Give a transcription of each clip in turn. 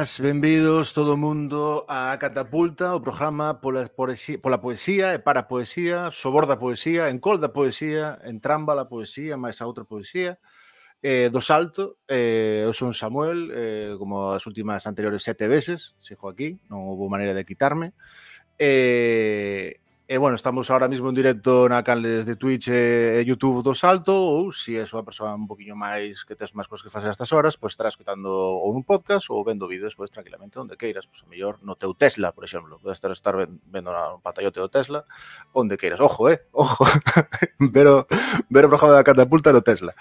benvidas, benvidos todo o mundo a Catapulta, o programa pola, poesía, pola poesía e para a poesía, soborda poesía, en col da poesía, en tramba la poesía, máis a outra poesía, eh, do salto, eh, eu son Samuel, eh, como as últimas anteriores sete veces, sigo aquí, non houve maneira de quitarme, eh, E bueno, estamos ahora mismo en directo na canles de Twitch eh, e YouTube do Salto ou se és unha persoa un poquinho máis que tes máis cosas que facer estas horas, pois estarás escutando ou un podcast ou vendo vídeos pois tranquilamente onde queiras, pois a mellor no teu Tesla, por exemplo, podes estar estar vendo na pantallote do Tesla onde queiras. Ojo, eh, ojo. pero ver o programa da catapulta no Tesla.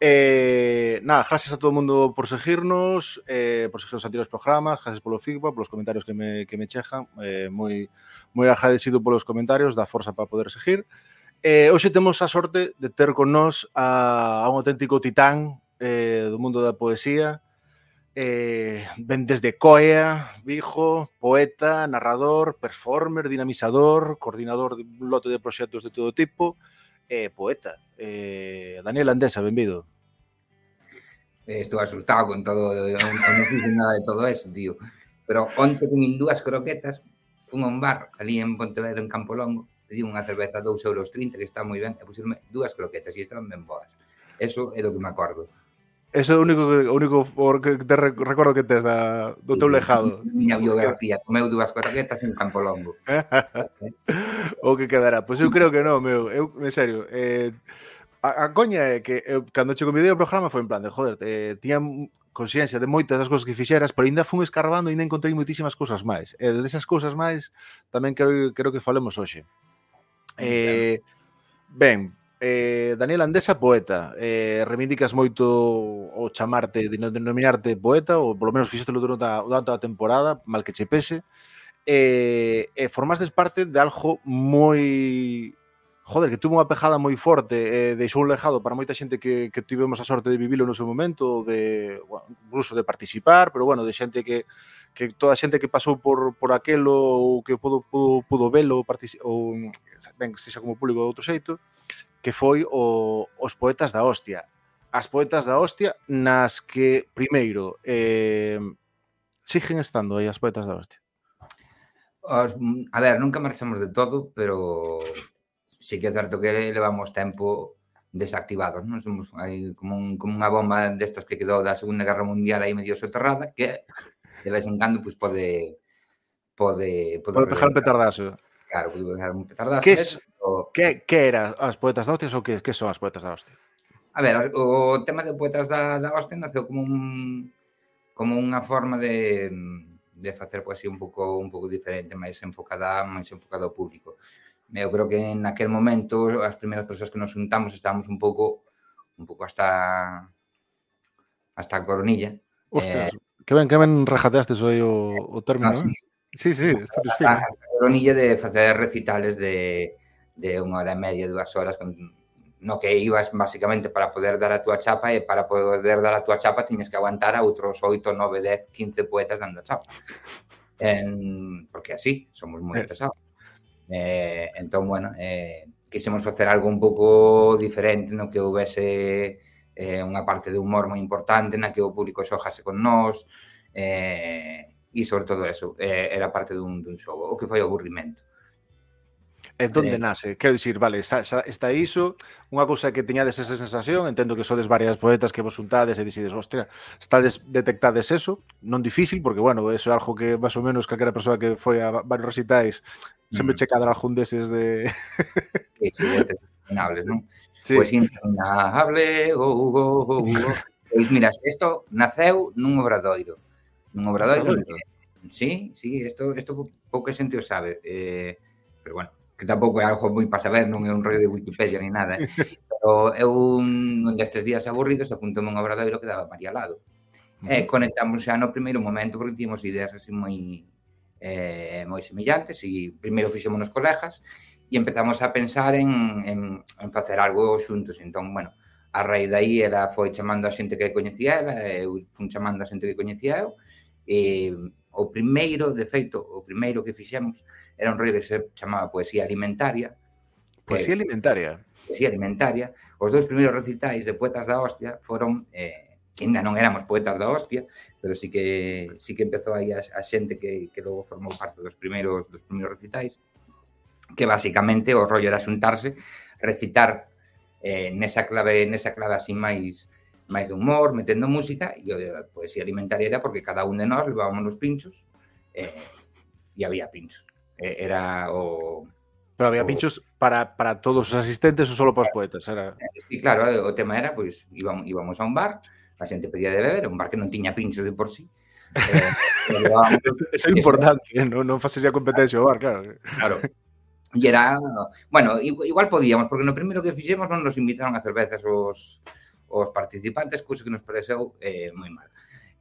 Eh, nada, gracias a todo o mundo por seguirnos, eh, por seguir os anteriores programas, gracias polo feedback, polos comentarios que me, que me chejan, eh, moi moi agradecido polos comentarios, da forza para poder seguir. Eh, hoxe temos a sorte de ter con nós a, a un auténtico titán eh, do mundo da poesía, eh, ven desde Coea, Vigo, poeta, narrador, performer, dinamizador, coordinador de un lote de proxectos de todo tipo, eh, poeta. Eh, Daniel Andesa, benvido. Eh, estou asustado con todo, non, non nada de todo eso, tío. Pero onte comín dúas croquetas fun a un bar ali en Pontevedra, en Campolongo, pedí unha cerveza a 2 euros 30, que está moi ben, e pusirme dúas croquetas, e estaban ben boas. Eso é do que me acordo. Eso é o único, o único que te recordo que tes da, do teu lejado. Miña biografía, comeu dúas croquetas en Campolongo. o que quedará. Pois pues eu creo que non, meu. Eu, en serio, eh, A, a coña é que eu, cando che convidei ao programa foi en plan de, joder, eh, tiña consciencia de moitas das cousas que fixeras, pero ainda fun escarbando e ainda encontrei moitísimas cousas máis. E eh, desas cousas máis tamén quero, quero que falemos hoxe. Mm, eh, ben, eh, Daniel Andesa, poeta. Eh, reivindicas moito o chamarte, de denominarte poeta, ou polo menos fixestelo durante a, durante a temporada, mal que che pese. Eh, eh, formastes parte de algo moi joder, que tuvo unha pejada moi forte e eh, deixou un lejado para moita xente que, que tivemos a sorte de vivilo no seu momento, de, bueno, incluso de participar, pero bueno, de xente que, que toda a xente que pasou por, por aquelo ou que pudo, pudo, pudo velo ou, ben, sexa como público de outro xeito, que foi o, os poetas da hostia. As poetas da hostia nas que, primeiro, eh, siguen estando aí as poetas da hostia. Os, a ver, nunca marchamos de todo, pero sí que é certo que levamos tempo desactivados, non somos aí como, un, como unha bomba destas que quedou da Segunda Guerra Mundial aí medio soterrada que de vez en cando pois pues, pode pode pode, pode pegar un petardazo. Claro, pode pegar un petardazo. Que, es, o... que, que era as poetas da hostia ou que, que son as poetas da hostia? A ver, o, o tema de poetas da, da hostia naceu como un como unha forma de de facer poesía un pouco un pouco diferente, máis enfocada, máis enfocada ao público eu creo que en aquel momento as primeiras persoas que nos juntamos estábamos un pouco un pouco hasta hasta a coronilla. Ostras, eh, que ben, que ben rajateastes aí o, o término, no, sí, sí, sí, está a, a coronilla de facer recitales de, de unha hora e media, dúas horas, con, no que ibas basicamente para poder dar a túa chapa e para poder dar a túa chapa tiñes que aguantar a outros 8, 9, 10, 15 poetas dando chapa. En, porque así, somos moi pesados. Eh, entón, bueno, eh, quisemos facer algo un pouco diferente no que houvese eh, unha parte de humor moi importante na que o público xojase con nós eh, e sobre todo eso eh, era parte dun, dun xogo o que foi o aburrimento E donde eh. nace? Quero dicir, vale, está, está iso, unha cousa que teñades esa sensación, entendo que sodes varias poetas que vos juntades e dicides, hostia, estades, detectades eso, non difícil, porque, bueno, eso é algo que máis ou menos calquera persoa que foi a varios recitais sempre mm. che cadra algún deses de... sí, sí, interminables, non? Sí. Pois interminable, oh, oh, oh, oh. Pois mira, isto naceu nun obradoiro. Nun obradoiro. Eh, sí, sí, isto, isto pouca xente o sabe. Eh, pero bueno, que tampouco é algo moi para saber, non é un rollo de Wikipedia ni nada, eh? pero eu un destes días aburridos apuntome un obradoiro que daba María Lado. Uh -huh. E eh, conectamos xa no primeiro momento porque tínhamos ideas así moi eh, moi semillantes e primeiro fixemos nos colegas e empezamos a pensar en, en, en facer algo xuntos. Entón, bueno, a raíz de aí, ela foi chamando a xente que coñecía ela, eu fun chamando a xente que coñecía eu, e o primeiro, de feito, o primeiro que fixemos era un rollo que se chamaba Poesía Alimentaria. Poesía eh, Alimentaria? Poesía Alimentaria. Os dous primeiros recitais de Poetas da Hostia foron eh, que ainda non éramos poetas da hostia, pero sí que sí que empezou aí a, a xente que, que logo formou parte dos primeiros dos primeiros recitais, que basicamente o rollo era xuntarse, recitar eh, nesa clave nesa clave así máis máis de humor, metendo música, e o de poesía alimentaria era porque cada un de nós levábamos os pinchos eh, e había pinchos. Eh, era o... Pero había o, pinchos para, para todos os asistentes ou solo para os poetas? Era... Sí, claro, o tema era, pois, pues, íbamos, íbamos a un bar, a xente pedía de beber, un bar que non tiña pincho de por sí. Eh, Eso é importante, eh? non, non facería competencia o bar, claro. Claro. E era, bueno, igual podíamos, porque no primeiro que fixemos non nos invitaron a cervezas os, os participantes, cousa que nos pareceu eh, moi mal.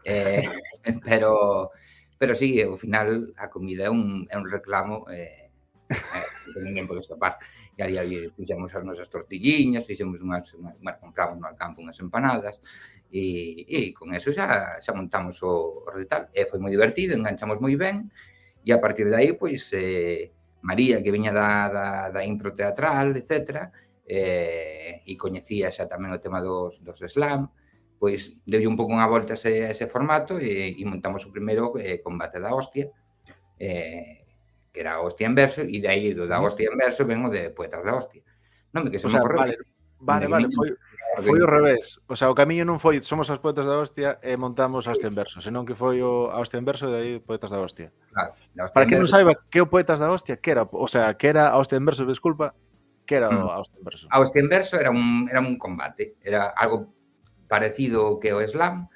Eh, pero, pero sí, ao final a comida é un, é un reclamo eh, eh, que ninguén pode escapar e ali, ali fixemos as nosas tortilliñas, fixemos unhas, unhas, unhas compramos no campo unhas empanadas, e, e con eso xa, xa montamos o, o recital. E foi moi divertido, enganchamos moi ben, e a partir de aí, pois, eh, María, que viña da, da, da impro teatral, etc., eh, e coñecía xa tamén o tema dos, dos slam, pois deu un pouco unha volta a ese, a ese formato e, e montamos o primeiro eh, combate da hostia, eh, que era a hostia en verso, e de aí do da hostia en verso ven o de poetas da hostia. Non me que se o sea, me ocorreu. Vale, vale, vale foi, foi o revés. O sea, o camiño non foi somos as poetas da hostia e montamos a hostia en verso, senón que foi o a hostia en verso e de aí poetas da hostia. Claro, da hostia Para que non saiba que o poetas da hostia, que era, o sea, que era a hostia en verso, desculpa, que era o Austin Verso? Austin Verso era un, era un combate, era algo parecido que o Slam,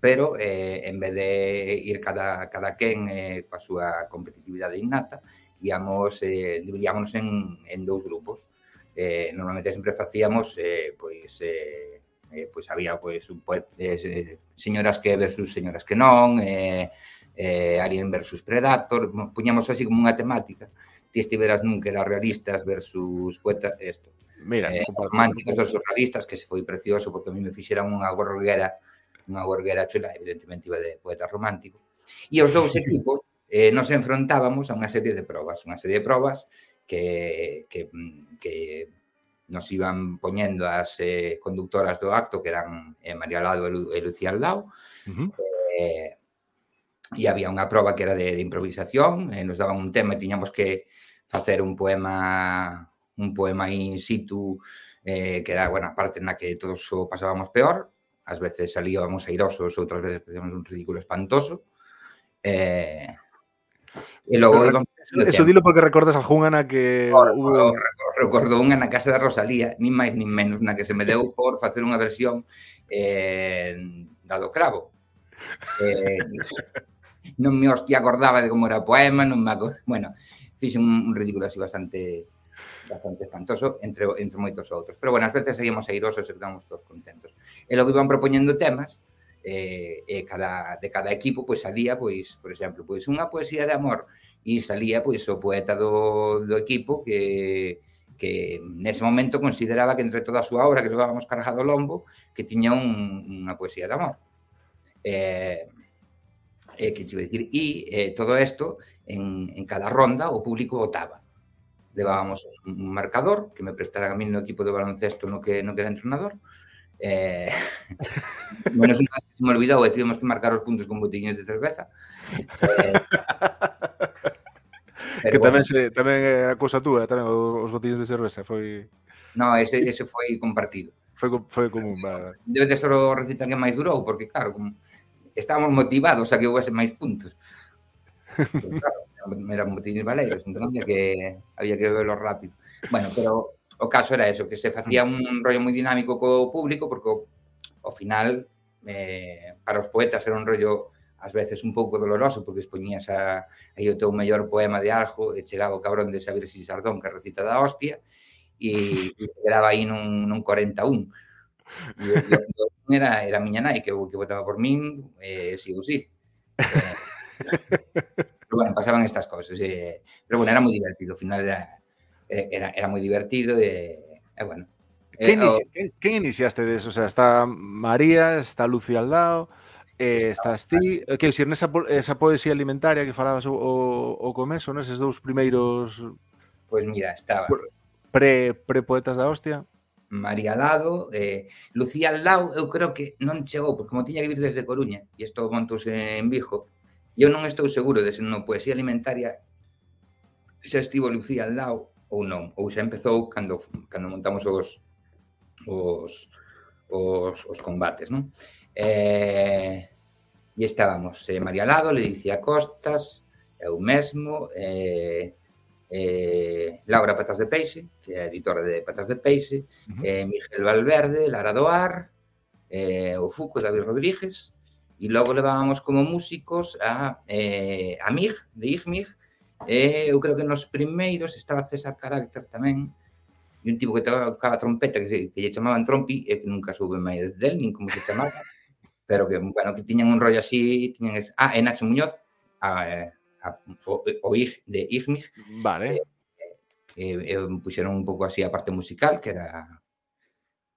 pero eh, en vez de ir cada, cada quen eh, coa súa competitividade innata, íamos, eh, dividíamos en, en dous grupos. Eh, normalmente sempre facíamos, eh, pois, eh, eh, pois había pois, un, pois, eh, señoras que versus señoras que non, eh, eh, Alien versus Predator, puñamos así como unha temática. Ti estiveras nun que era realistas versus poetas, isto. Mira, eh, románticos versus realistas, que se foi precioso porque a mí me fixeran unha gorguera unha gorguera chula, evidentemente iba de poeta romántico, e os dous equipos eh, nos enfrontábamos a unha serie de probas, unha serie de probas que, que, que nos iban poñendo as eh, conductoras do acto, que eran eh, María Lado e, Lucía Aldao, uh -huh. eh, e había unha proba que era de, de improvisación, eh, nos daban un tema e tiñamos que facer un poema un poema in situ eh, que era, bueno, a parte na que todos o pasábamos peor, ás veces salíamos airosos, outras veces facíamos un ridículo espantoso. Eh, e logo Pero, íbamos... Eso dilo porque recordas algunha na que... Por, hubo... Recordo unha na casa da Rosalía, nin máis nin menos, na que se me deu por facer unha versión eh, dado cravo. Eh, non me hostia acordaba de como era o poema, non me acordaba... Bueno, fixe un, un ridículo así bastante bastante espantoso, entre, entre moitos outros. Pero, bueno, as veces seguimos airosos e quedamos todos contentos. E logo iban propoñendo temas, eh, e cada, de cada equipo pois salía, pois, por exemplo, pois unha poesía de amor e salía pois o poeta do, do equipo que, que nese momento consideraba que entre toda a súa obra que levábamos cargado lombo que tiña un, unha poesía de amor. Eh, eh, que te iba a dicir, e eh, todo isto en, en cada ronda o público votaba levábamos un marcador que me prestaran a mí no equipo de baloncesto no que no que era entrenador. Eh, menos unha vez me olvidou e tivemos que marcar os puntos con botiños de cerveza. Eh, que tamén, bueno, se, tamén é a cousa túa tamén os botiños de cerveza foi No, ese, ese foi compartido. Foi, foi común vale. debe de ser o recital que máis durou porque claro como estábamos motivados a que houvese máis puntos. Pero, claro, era competible para Leiros, entón había que, había que verlo rápido. Bueno, pero o caso era eso, que se facía un rollo moi dinámico co público, porque o, ao final eh, para os poetas era un rollo ás veces un pouco doloroso, porque expoñías a, aí o teu mellor poema de algo e chegaba o cabrón de Xavier Sardón que recita da hostia, e, e quedaba aí nun, nun 41. E, e, e era, era a miña nai que, que votaba por min, eh, si ou si. Eh, Pero bueno, pasaban estas cosas. Eh, pero bueno, era moi divertido, ao final era, eh, era, era moi divertido e, eh, eh, bueno. Eh, quen, inici, quen, quen iniciaste de eso? O sea, está María, está Lucía Aldao, eh, estás ti, eh, que dicir, nesa, esa poesía alimentaria que falabas o, o, o comezo, neses dous primeiros... Pois pues mira, estaba... Pre, pre poetas da hostia. María Lado, eh, Lucía Aldao, eu creo que non chegou, porque como tiña que vir desde Coruña, e isto montouse en Vigo, Eu non estou seguro de se no poesía alimentaria xa estivo Lucía al lado ou non, ou xa empezou cando, cando montamos os, os, os, os combates, non? Eh, e estábamos eh, María Lado, Ledicia Costas, eu mesmo, eh, eh, Laura Patas de Peixe, que é editora de Patas de Peixe, uh -huh. eh, Miguel Valverde, Lara Doar, eh, o Fuco, David Rodríguez, e logo levábamos como músicos a, eh, a MIG, de IGMIG, eh, eu creo que nos primeiros estaba César Carácter tamén, e un tipo que tocaba trompeta que, que lle chamaban Trompi, e que nunca soube máis del, nin como se chamaba, pero que, bueno, que tiñan un rollo así, tiñan... Es... Ah, e Nacho Muñoz, a, a, o, o IG, de IGMIG. Vale. Eh, eh, eh, puxeron un pouco así a parte musical, que era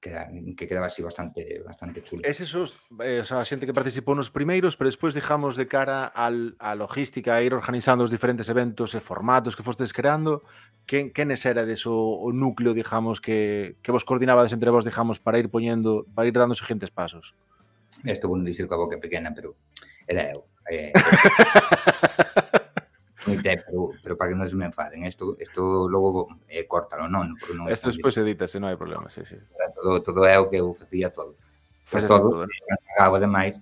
que, que quedaba así bastante, bastante chulo. Es esos, eh, o sea, xente que participou nos primeiros, pero despois dejamos de cara al, a logística, a ir organizando os diferentes eventos e formatos que fostes creando, quen quenes era deso o núcleo, digamos, que, que vos coordinabades entre vos, digamos, para ir poñendo, para ir dando xentes pasos? Isto bueno, dicir coa boca pequena, pero era eu. Eh, Moi pero, pero para que non se me enfaden, isto isto logo eh, córtalo, non, porque non Isto despois edítase, non hai problema, sí, sí. Todo, todo é o que eu facía todo. Faz todo, todo ¿eh? ¿no? acabo de máis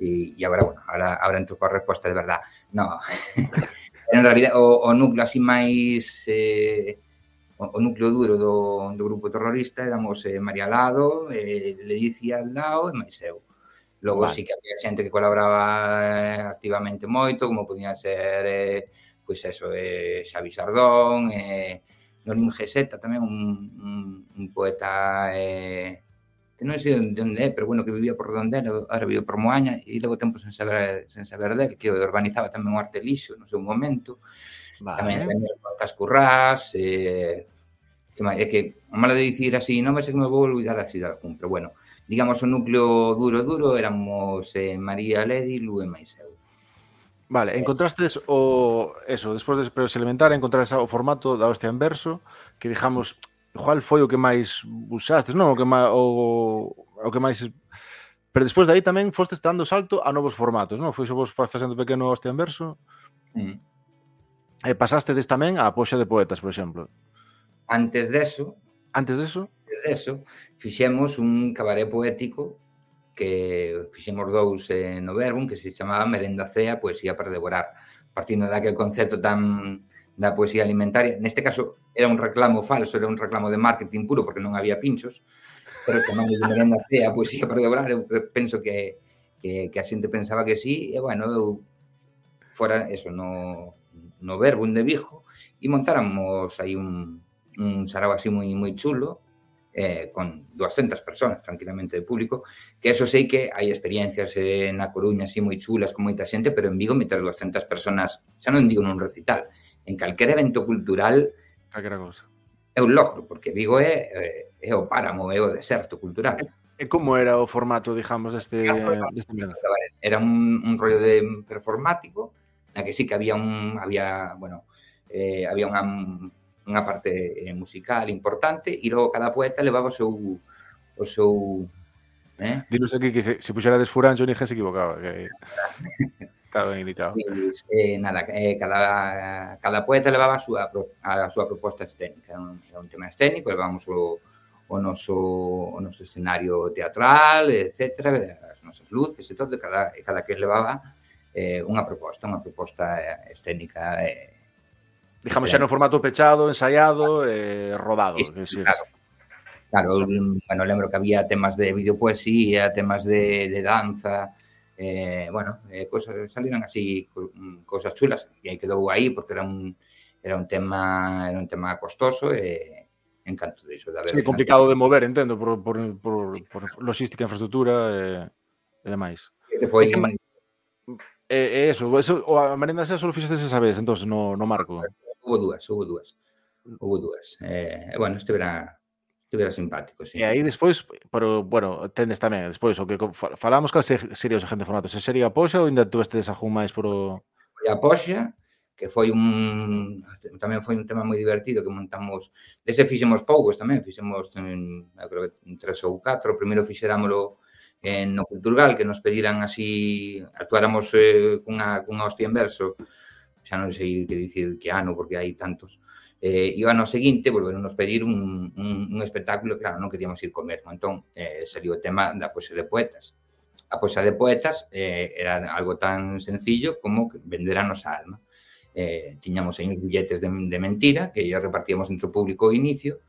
e, e agora, bueno, agora, agora entro coa resposta de verdad. No. en realidad o, o núcleo así máis eh, o, o núcleo duro do, do grupo terrorista éramos eh, María eh, Lado, eh, Ledicia Aldao e máis eu. Logo vale. sí que había xente que colaboraba eh, activamente moito, como podían ser eh, pois eso, eh, Xavi Sardón, eh, Norim Geseta tamén un, un, un poeta eh, que non sei de onde é, pero bueno, que vivía por donde era, ahora vive por Moaña e logo tempo sen saber, sen saber del, que organizaba tamén un arte lixo no seu momento. Vale. Tamén teñen Cascurrás, eh, que, é que, malo de dicir así, non me sei que me vou olvidar así de algún, pero bueno, digamos, o núcleo duro duro éramos eh, María Ledi, Lu e máis eu. Vale, eh. encontrastes o eso, despois de Preos Elementar, encontrastes o formato da hostia en verso, que dejamos Jual foi o que máis usastes, non? O que máis, o, o que máis Pero despois de aí tamén fostes dando salto a novos formatos, non? Foi vos facendo pequeno hostia en verso. Mm. E pasaste des tamén a poxa de poetas, por exemplo. Antes deso, Antes deso? Antes deso, fixemos un cabaré poético que fixemos dous eh, no Verbum que se chamaba Merenda Cea, Poesía para Devorar, partindo daquel concepto tan da poesía alimentaria. Neste caso era un reclamo falso, era un reclamo de marketing puro porque non había pinchos, pero chamamos de Merenda Cea, Poesía para Devorar, eu penso que, que, que a xente pensaba que sí, e bueno, eu fora eso, no, no Verbum de Vigo, e montáramos aí un, un sarao así moi moi chulo, eh, con 200 personas tranquilamente de público, que eso sei que hai experiencias eh, na Coruña así moi chulas con moita xente, pero en Vigo meter 200 personas, xa non digo nun recital, en calquera evento cultural calquera cosa. É un logro, porque Vigo é, é, é o páramo, é o deserto cultural. E como era o formato, digamos, deste... deste era un, un rollo de performático, na que sí que había un... Había, bueno, eh, había unha unha parte eh, musical importante e logo cada poeta levaba o seu o seu eh? Dinos aquí que se, se puxerades Furancho ninguén se equivocaba que... Estaba indicado pues, eh, nada, eh, cada, cada poeta levaba a súa, a súa proposta escénica. Era un, era un tema escénico, levamos o, o noso, o noso escenario teatral, etc., as nosas luces e todo, e cada, e cada que levaba eh, unha proposta, unha proposta eh, escénica eh, Digamos xa no formato pechado, ensaiado, eh, rodado. sí. claro, claro sí. bueno, lembro que había temas de videopoesía, temas de, de danza, eh, bueno, eh, cosas, salieron así mm, cosas chulas e aí quedou aí porque era un era un tema era un tema costoso e eh, en canto diso de haber sí, complicado de mover, entendo, por, por, por, sí, por logística, infraestructura e, eh, e demais. Ese foi e, que, eh, eso, eso, o a merenda xa solo fixestes esa vez, entonces no, no marco. Houve dúas, houve dúas. Houve dúas. Eh, bueno, estivera estivera simpático, sí. E aí despois, pero bueno, tendes tamén, despois o que falamos cal sería o seguinte formato, se sería a Poxa ou ainda tuveste algún máis por o... Foi a Poxa, que foi un tamén foi un tema moi divertido que montamos, dese fixemos poucos tamén, fixemos en, creo que tres ou catro, primeiro fixerámoslo en no Culturgal que nos pediran así actuáramos eh, cunha, cunha hostia en verso xa non sei que dicir que ano porque hai tantos. Eh, e o ano seguinte volveronos pedir un, un, un espectáculo claro, non queríamos ir comer non? entón eh, salió o tema da poesía de poetas. A poesía de poetas eh, era algo tan sencillo como vender a nosa alma. Eh, tiñamos aí uns billetes de, de mentira que ya repartíamos entre o público ao inicio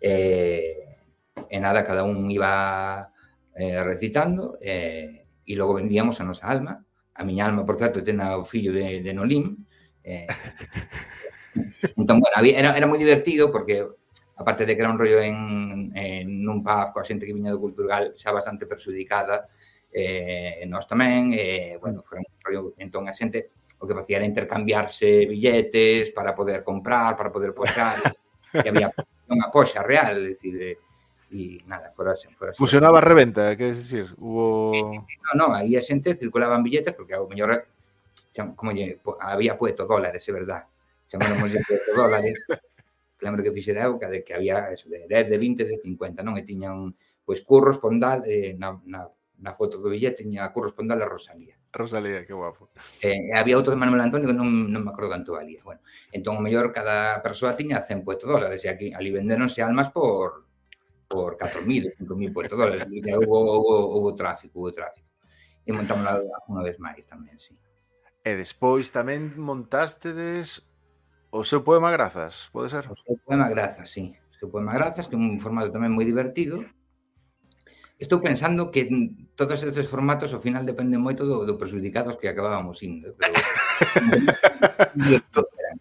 eh, e nada, cada un iba eh, recitando eh, e logo vendíamos a nosa alma. A miña alma, por certo, ten o fillo de, de Nolim Eh, entón, bueno, había, era, era moi divertido porque aparte de que era un rollo en, en un pub coa xente que viña do cultural xa bastante perxudicada, eh, nós tamén, eh, bueno, foi un rollo, entón a xente o que facía era intercambiarse billetes para poder comprar, para poder posar, e había unha poxa real, é dicir, e eh, nada, por así. Por así Fusionaba reventa, que é dicir, hubo... Sí, sí, no, no, aí a xente circulaban billetes, porque ao mellor como lle, había puesto dólares, é verdad, chamáronmoslle puesto dólares, lembro que fixera época de que había eso, de 10, de 20, de 50, non? E tiñan, pois, Curros Pondal, eh, na, na, na foto do billete tiña Curros Pondal a Rosalía. Rosalía, que guapo. Eh, había outro de Manuel Antonio que non, non me acordo canto valía. Bueno, entón, o mellor, cada persoa tiña 100 puestos dólares, e aquí, ali vendéronse almas por por 4.000, 5.000 puestos dólares. E houve, houve, houve tráfico, houve tráfico. E montamos unha vez máis tamén, sí. E despois tamén montástedes o seu poema Grazas, pode ser? O seu poema Grazas, sí. O seu poema Grazas, que é un formato tamén moi divertido. Estou pensando que todos estes formatos ao final dependen moito do, do perjudicados que acabábamos indo. Pero... eran,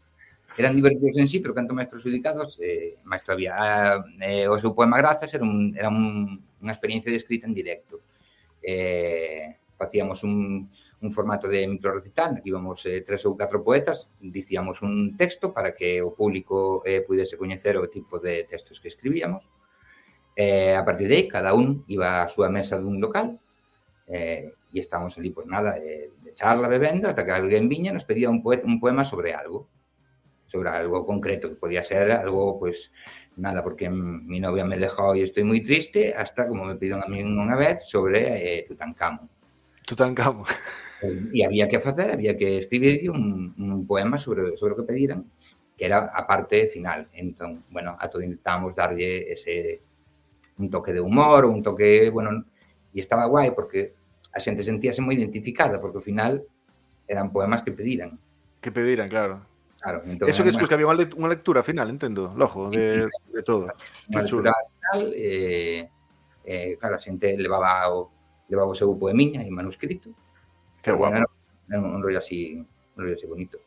eran divertidos en sí, pero canto máis perjudicados, eh, máis todavía. Ah, eh, o seu poema Grazas era, un, era un, unha experiencia de escrita en directo. Eh, facíamos un, un formato de microrecital, íbamos eh, tres ou catro poetas, dicíamos un texto para que o público eh, pudese coñecer o tipo de textos que escribíamos Eh, a partir de aí, cada un iba á súa mesa dun local eh, e estábamos ali, pois nada, eh, de charla, bebendo, ata que alguén viña nos pedía un, poeta, un poema sobre algo, sobre algo concreto, que podía ser algo, pois, nada, porque mi novia me dejou e estou moi triste, hasta, como me pidon a mí unha vez, sobre eh, Tutankamón. Tutankamón. E había que facer, había que escribir un, un poema sobre, sobre o que pediran, que era a parte final. Entón, bueno, a todo intentamos darlle ese un toque de humor, un toque, bueno, e estaba guai porque a xente sentíase moi identificada, porque ao final eran poemas que pediran. Que pediran, claro. Claro, entón, Eso que despois que había unha lectura final, entendo, lojo, de, de todo. Unha lectura final, eh, eh, claro, a xente levaba o, levaba o seu poemiña en manuscrito. Qué guapo. É un rollo así, un rollo así bonito.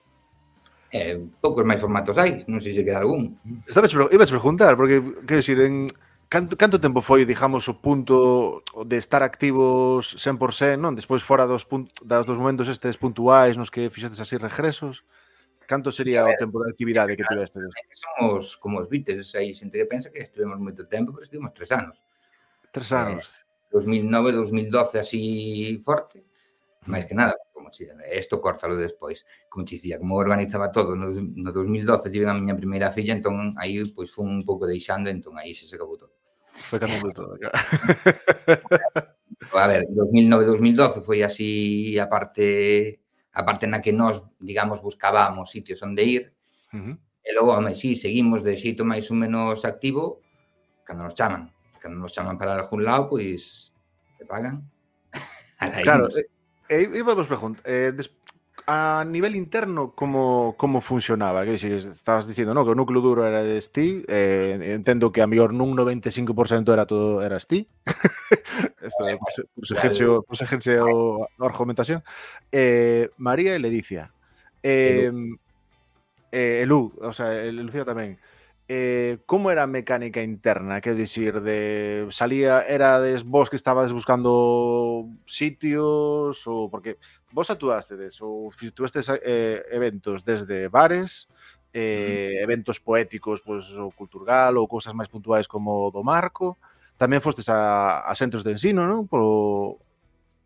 Eh, poucos máis formatos hai, non sei se queda algún. Sabes, pero ibas a preguntar, porque, quero dicir, en, canto, canto tempo foi, digamos, o punto de estar activos 100%, non? Despois fora dos, dos, dos momentos estes puntuais nos que fixestes así regresos, canto sería ver, o tempo de actividade que tiveste? Que somos como os Beatles, hai xente que pensa que estivemos moito tempo, pero estivemos tres anos. Tres anos. Eh, 2009, 2012, así forte, máis que nada, como se, esto córtalo despois. Como te dicía, como organizaba todo, no, no 2012 tive a miña primeira filla, entón aí pois fun un pouco deixando, entón aí se se acabou todo. Foi cambiando todo, claro. a ver, 2009-2012 foi así a parte a parte na que nós, digamos, buscábamos sitios onde ir. Uh -huh. E logo, home, sí, seguimos de xeito máis ou menos activo cando nos chaman. Cando nos chaman para algún lado, pois te pagan. Claro, imos. Eh, E eh, vos preguntar, eh, des, a nivel interno, como, como funcionaba? Que dixi, estabas dicindo, no, que o núcleo duro era de ti, eh, entendo que a mellor nun 95% era todo eras ti. Isto é pues, pues, ejerce, pues ejerce o, a argumentación. Eh, María e Ledicia. Eh, eh, Elu, o sea, Lucía tamén eh, como era a mecánica interna? Quer dicir, de salía, erades vos que estabades buscando sitios ou porque vos actuastedes ou fixtuestes eh, eventos desde bares, eh, mm. eventos poéticos, pois, pues, o cultural ou cousas máis puntuais como o do Marco. Tamén fostes a, a centros de ensino, non? Por,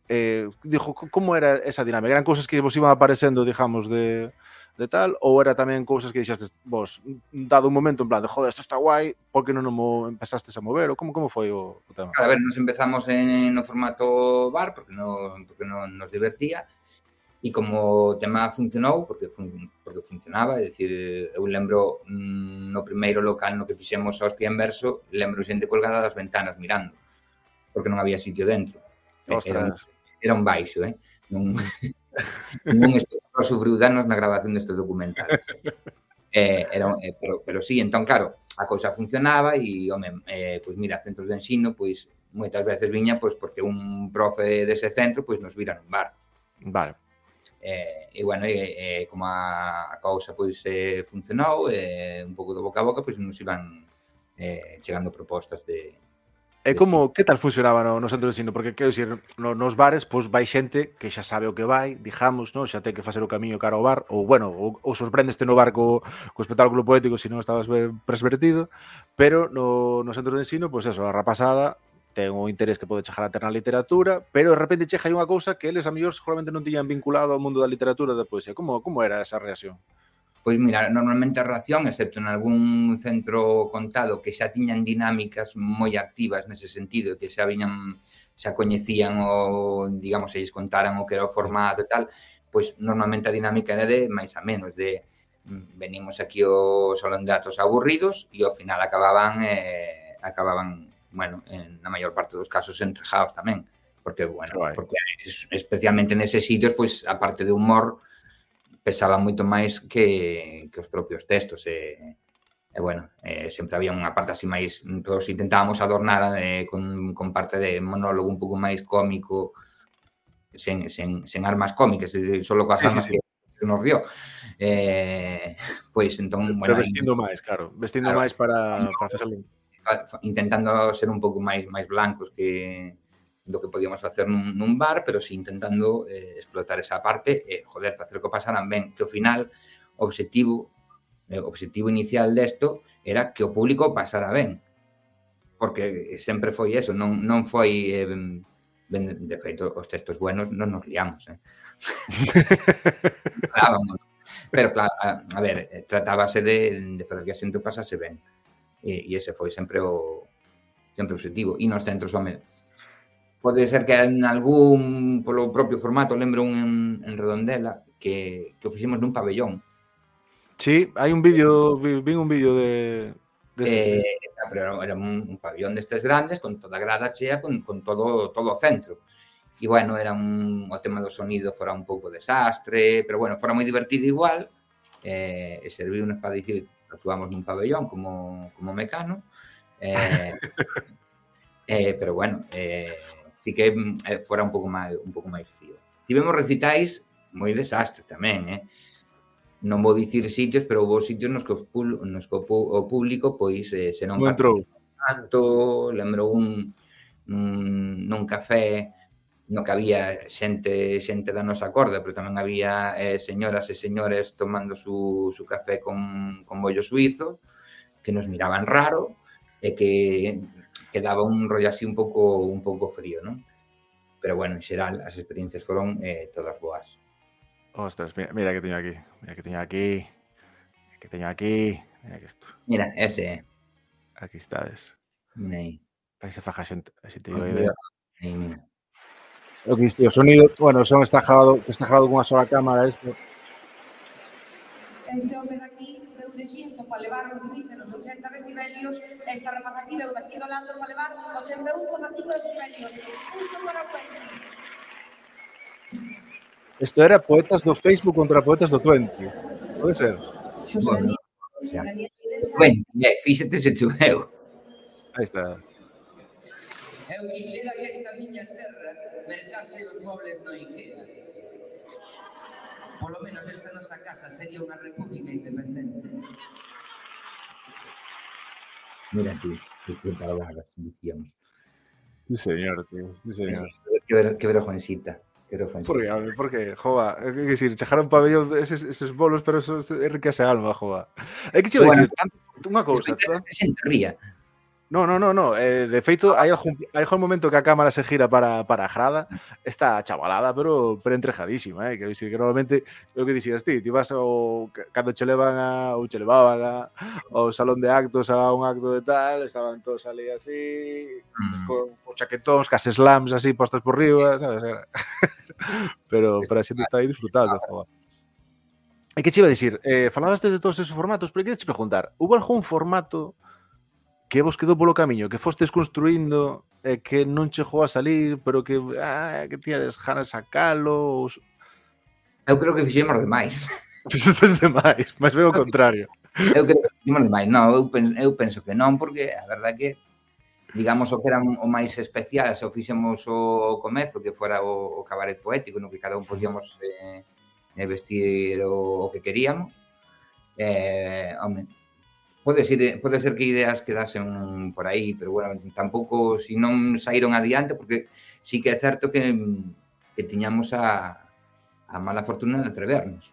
eh, dijo, como era esa dinámica? Eran cousas que vos iban aparecendo, digamos, de, de tal, ou era tamén cousas que dixastes vos, dado un momento en plan de, joder, isto está guai, por que non mo empezastes a mover, ou como, como foi o, o tema? A ver, nos empezamos en, no formato bar, porque non, porque non nos divertía, e como o tema funcionou, porque fun, porque funcionaba, é dicir, eu lembro mm, no primeiro local no que fixemos a hostia en verso, lembro xente colgada das ventanas mirando, porque non había sitio dentro. Ostras. Era, era un baixo, eh? Non, mm. ningún espectador sufriu danos na grabación deste documental. Eh, era, eh, pero, pero sí, entón, claro, a cousa funcionaba e, home, eh, pois mira, centros de ensino, pois moitas veces viña pois porque un profe dese centro pois nos vira nun bar. Vale. Eh, e, bueno, eh, e, como a, a cousa pois eh, funcionou, eh, un pouco do boca a boca, pois nos iban eh, chegando propostas de, Eh, e como, sí. que tal funcionaba no, no centro de ensino? Porque, quero dicir, no, nos bares, pois vai xente que xa sabe o que vai, digamos, no? xa ten que facer o camiño cara ao bar, ou, bueno, ou, ou sorprendeste no bar co, co espectáculo poético se non estabas presvertido, pero no, no centro de ensino, pois eso, a rapazada ten o interés que pode chegar a ter na literatura, pero de repente chega hai unha cousa que eles a mellor seguramente non tiñan vinculado ao mundo da literatura da poesía. Como, como era esa reacción? Pois mira, normalmente a reacción, excepto en algún centro contado que xa tiñan dinámicas moi activas nese sentido, que xa viñan xa coñecían o, digamos, se contaran o que era o formato e tal, pois normalmente a dinámica era de máis a menos, de mm, venimos aquí o salón de datos aburridos e ao final acababan eh, acababan, bueno, en na maior parte dos casos entrejados tamén, porque, bueno, porque especialmente neses sitios, pois, aparte de humor, pesaba moito máis que, que os propios textos e, e bueno, eh, sempre había unha parte así máis, todos intentábamos adornar eh, con, con parte de monólogo un pouco máis cómico sen, sen, sen armas cómicas, solo coas armas sí, sí, sí. que nos dio. Eh, pois entón, bueno, Pero vestindo máis, claro, vestindo claro, máis para, para facerlo. Intentando ser un pouco máis máis blancos que do que podíamos facer nun, nun bar, pero si intentando eh, explotar esa parte e, eh, joder, facer que pasaran ben, que ao final o objetivo eh, o objetivo inicial desto era que o público pasara ben. Porque sempre foi eso, non, non foi eh, ben, de feito, os textos buenos non nos liamos, eh. Ah, pero claro, a, a ver, eh, tratábase de, de fazer que a xente pasase ben. Eh, e, e ese foi sempre o sempre o objetivo. E nos centros, home, Pode ser que en algún, polo propio formato, lembro un en, en Redondela, que, que o fixemos nun pabellón. Sí, hai un vídeo, vi un vídeo de... de... Eh, pero era un, un pabellón destes grandes, con toda a grada chea, con, con todo, todo o centro. E, bueno, era un, o tema do sonido fora un pouco desastre, pero, bueno, fora moi divertido igual, eh, e serviu para dicir actuamos nun pabellón como, como mecano, eh, eh, pero, bueno, eh, sí que mm, eh, fora un pouco máis un pouco máis frío. Tivemos recitais moi desastre tamén, eh? Non vou dicir sitios, pero houve sitios nos que nos que o público pois eh, se non entrou tanto, lembro un, un nun café no que había xente xente da nosa corda, pero tamén había eh, señoras e señores tomando su, su café con, con bollo suizo, que nos miraban raro, e que que daba un rollo así un pouco un pouco frío, non? Pero bueno, en xeral as experiencias foron eh, todas boas. Ostras, mira, mira que teño aquí, mira que teño aquí, que teño aquí, mira que isto. Mira, ese. Aquí estades. Mira aí. Aí se faja xente, así te digo idea. Aí, mira. O que o sonido, bueno, son está grabado, está grabado con unha sola cámara isto. Este home Club de Xinzo para levar os aos nos 80 decibelios, esta rapaz aquí veu daqui do lado para levar 81,5 decibelios. Punto para o Twenty. Isto era poetas do Facebook contra poetas do Twenty. Pode ser? Bueno, ben, ben, fíxate se choveu. Aí está. Eu quixera que esta miña terra mercase os mobles no Ikea, Por lo menos esta nosa casa sería una república independente. Mira tú, qué, qué palabras decíamos. Sí, señor, tío. Sí, señor. Qué, ver, qué ver Porque, a ver, porque, joa, que decir, chegaron para vello eses, eses bolos, pero eso é riqueza alma, joa. Hay que che iba a No, no, no, no. Eh, de feito, hai algún, hai algún momento que a cámara se gira para, para a grada, está chavalada, pero preentrejadísima, eh? que, decir, que normalmente, o que dixías ti, ti vas ao, cando che levan a, ou che levaban a, ao salón de actos a un acto de tal, estaban todos ali así, mm. con, con chaquetóns, cas slams así postas por riba, sabes? pero para a xente está aí disfrutando, joder. E que che iba a dicir? Eh, falabas de todos esos formatos, pero que te preguntar, hubo algún formato que vos quedou polo camiño, que fostes construindo e eh, que non chegou a salir, pero que ah, que tiades ganas sacalo. calo. Os... Eu creo que fixemos demais. Fixestes demais, mas veo o contrario. Eu creo que fixemos demais. Non, eu penso, eu penso que non, porque a verdade que digamos o que era o máis especial se o fixemos o comezo que fora o, o cabaret poético no que cada un podíamos eh, eh vestir o, o que queríamos eh, home, Pode ser, pode ser que ideas quedasen por aí, pero bueno, tampouco si non saíron adiante, porque sí que é certo que, que tiñamos a, a mala fortuna de atrevernos.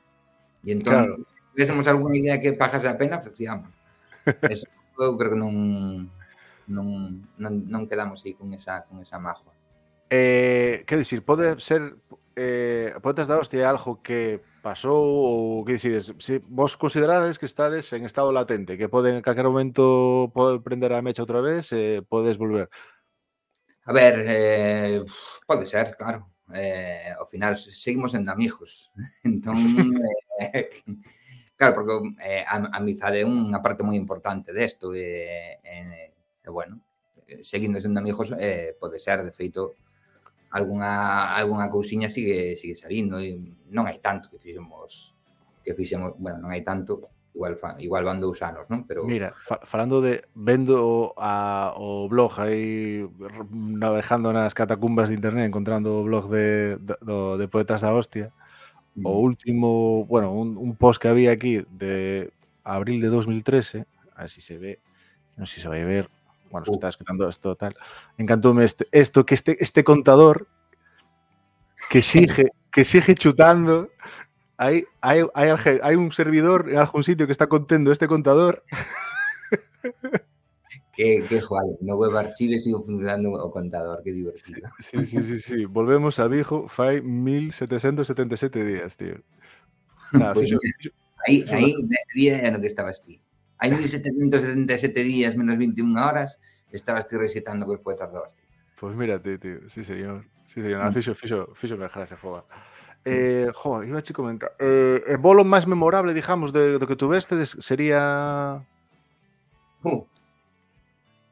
E entón, claro. se tivésemos alguna idea que pagase a pena, facíamos. Eso eu creo que non, non, non, non quedamos aí con esa, con esa mágoa. Eh, que dicir, pode ser eh, podes dar hostia algo que pasou ou que decides, se vos considerades que estades en estado latente, que poden en calquer momento poder prender a mecha outra vez e eh, podes volver. A ver, eh, pode ser, claro. Eh, ao final seguimos sendo amigos. Entón, eh, claro, porque eh, a, a amizade é unha parte moi importante desto. E, eh, eh, bueno, eh, seguindo sendo amigos, eh, pode ser, de feito, algunha, algunha cousiña sigue, sigue salindo e non hai tanto que fixemos que fixemos, bueno, non hai tanto igual igual van dous anos, non? Pero Mira, fa, falando de vendo a, o blog aí navegando nas catacumbas de internet encontrando o blog de, de, do, de Poetas da Hostia mm. o último, bueno, un, un post que había aquí de abril de 2013 así se ve, non sei se vai ver bueno, uh. está escuchando esto tal, encantoume este, esto que este, este contador que sigue, que sigue chutando hay, hay, hay, hay un servidor en algún sitio que está contendo este contador Que, que Juan, no web archive sigo funcionando o contador, que divertido. Sí, sí, sí, sí. Volvemos a Vigo, fai 1777 días, tío. Pues, fixo, fixo, aí, aí, neste día é no que estabas ti. Hai 1777 días menos 21 horas, estabas ti recitando cos os poetas da Basti. Pois pues mírate, tío, sí señor. Sí señor, mm. fixo, fixo, fixo me dejar ese foda. Mm. Eh, jo, iba a che comentar. Eh, el bolo máis memorable, digamos, de, do que tuveste sería... Uh,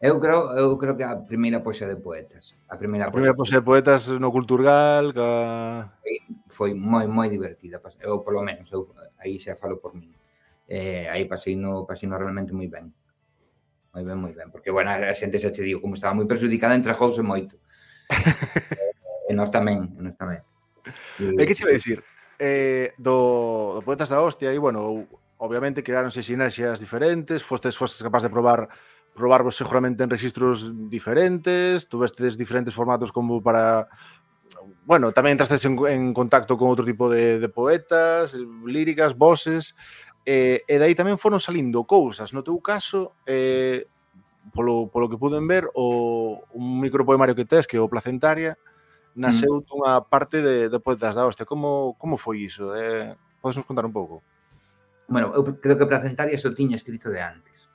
eu creo, eu creo que a primeira poxa de poetas. A primeira, a primeira poxa de poetas no Culturgal que... foi moi moi divertida, eu polo menos, eu aí xa falo por min eh, aí pasei no, pasei no realmente moi ben. Moi ben, moi ben, porque, bueno, a xente xa che digo, como estaba moi perjudicada, entrajouse moito. e nós tamén, e nós tamén. E, que che vai dicir? Eh, do, do Poetas da Hostia, e, bueno, obviamente crearonse sinerxias diferentes, fostes fostes capaz de probar probarvos seguramente en registros diferentes, tuvestes diferentes formatos como para bueno, tamén entraste en, en contacto con outro tipo de, de poetas, líricas, voces, eh, e dai tamén foron salindo cousas. No teu caso, eh, polo, polo que puden ver, o, un micropoemario que tes, que é o Placentaria, nasceu mm. dunha parte de, de Poetas da Hostia. Como, como foi iso? Eh, podes nos contar un pouco? Bueno, eu creo que Placentaria xo tiña escrito de antes.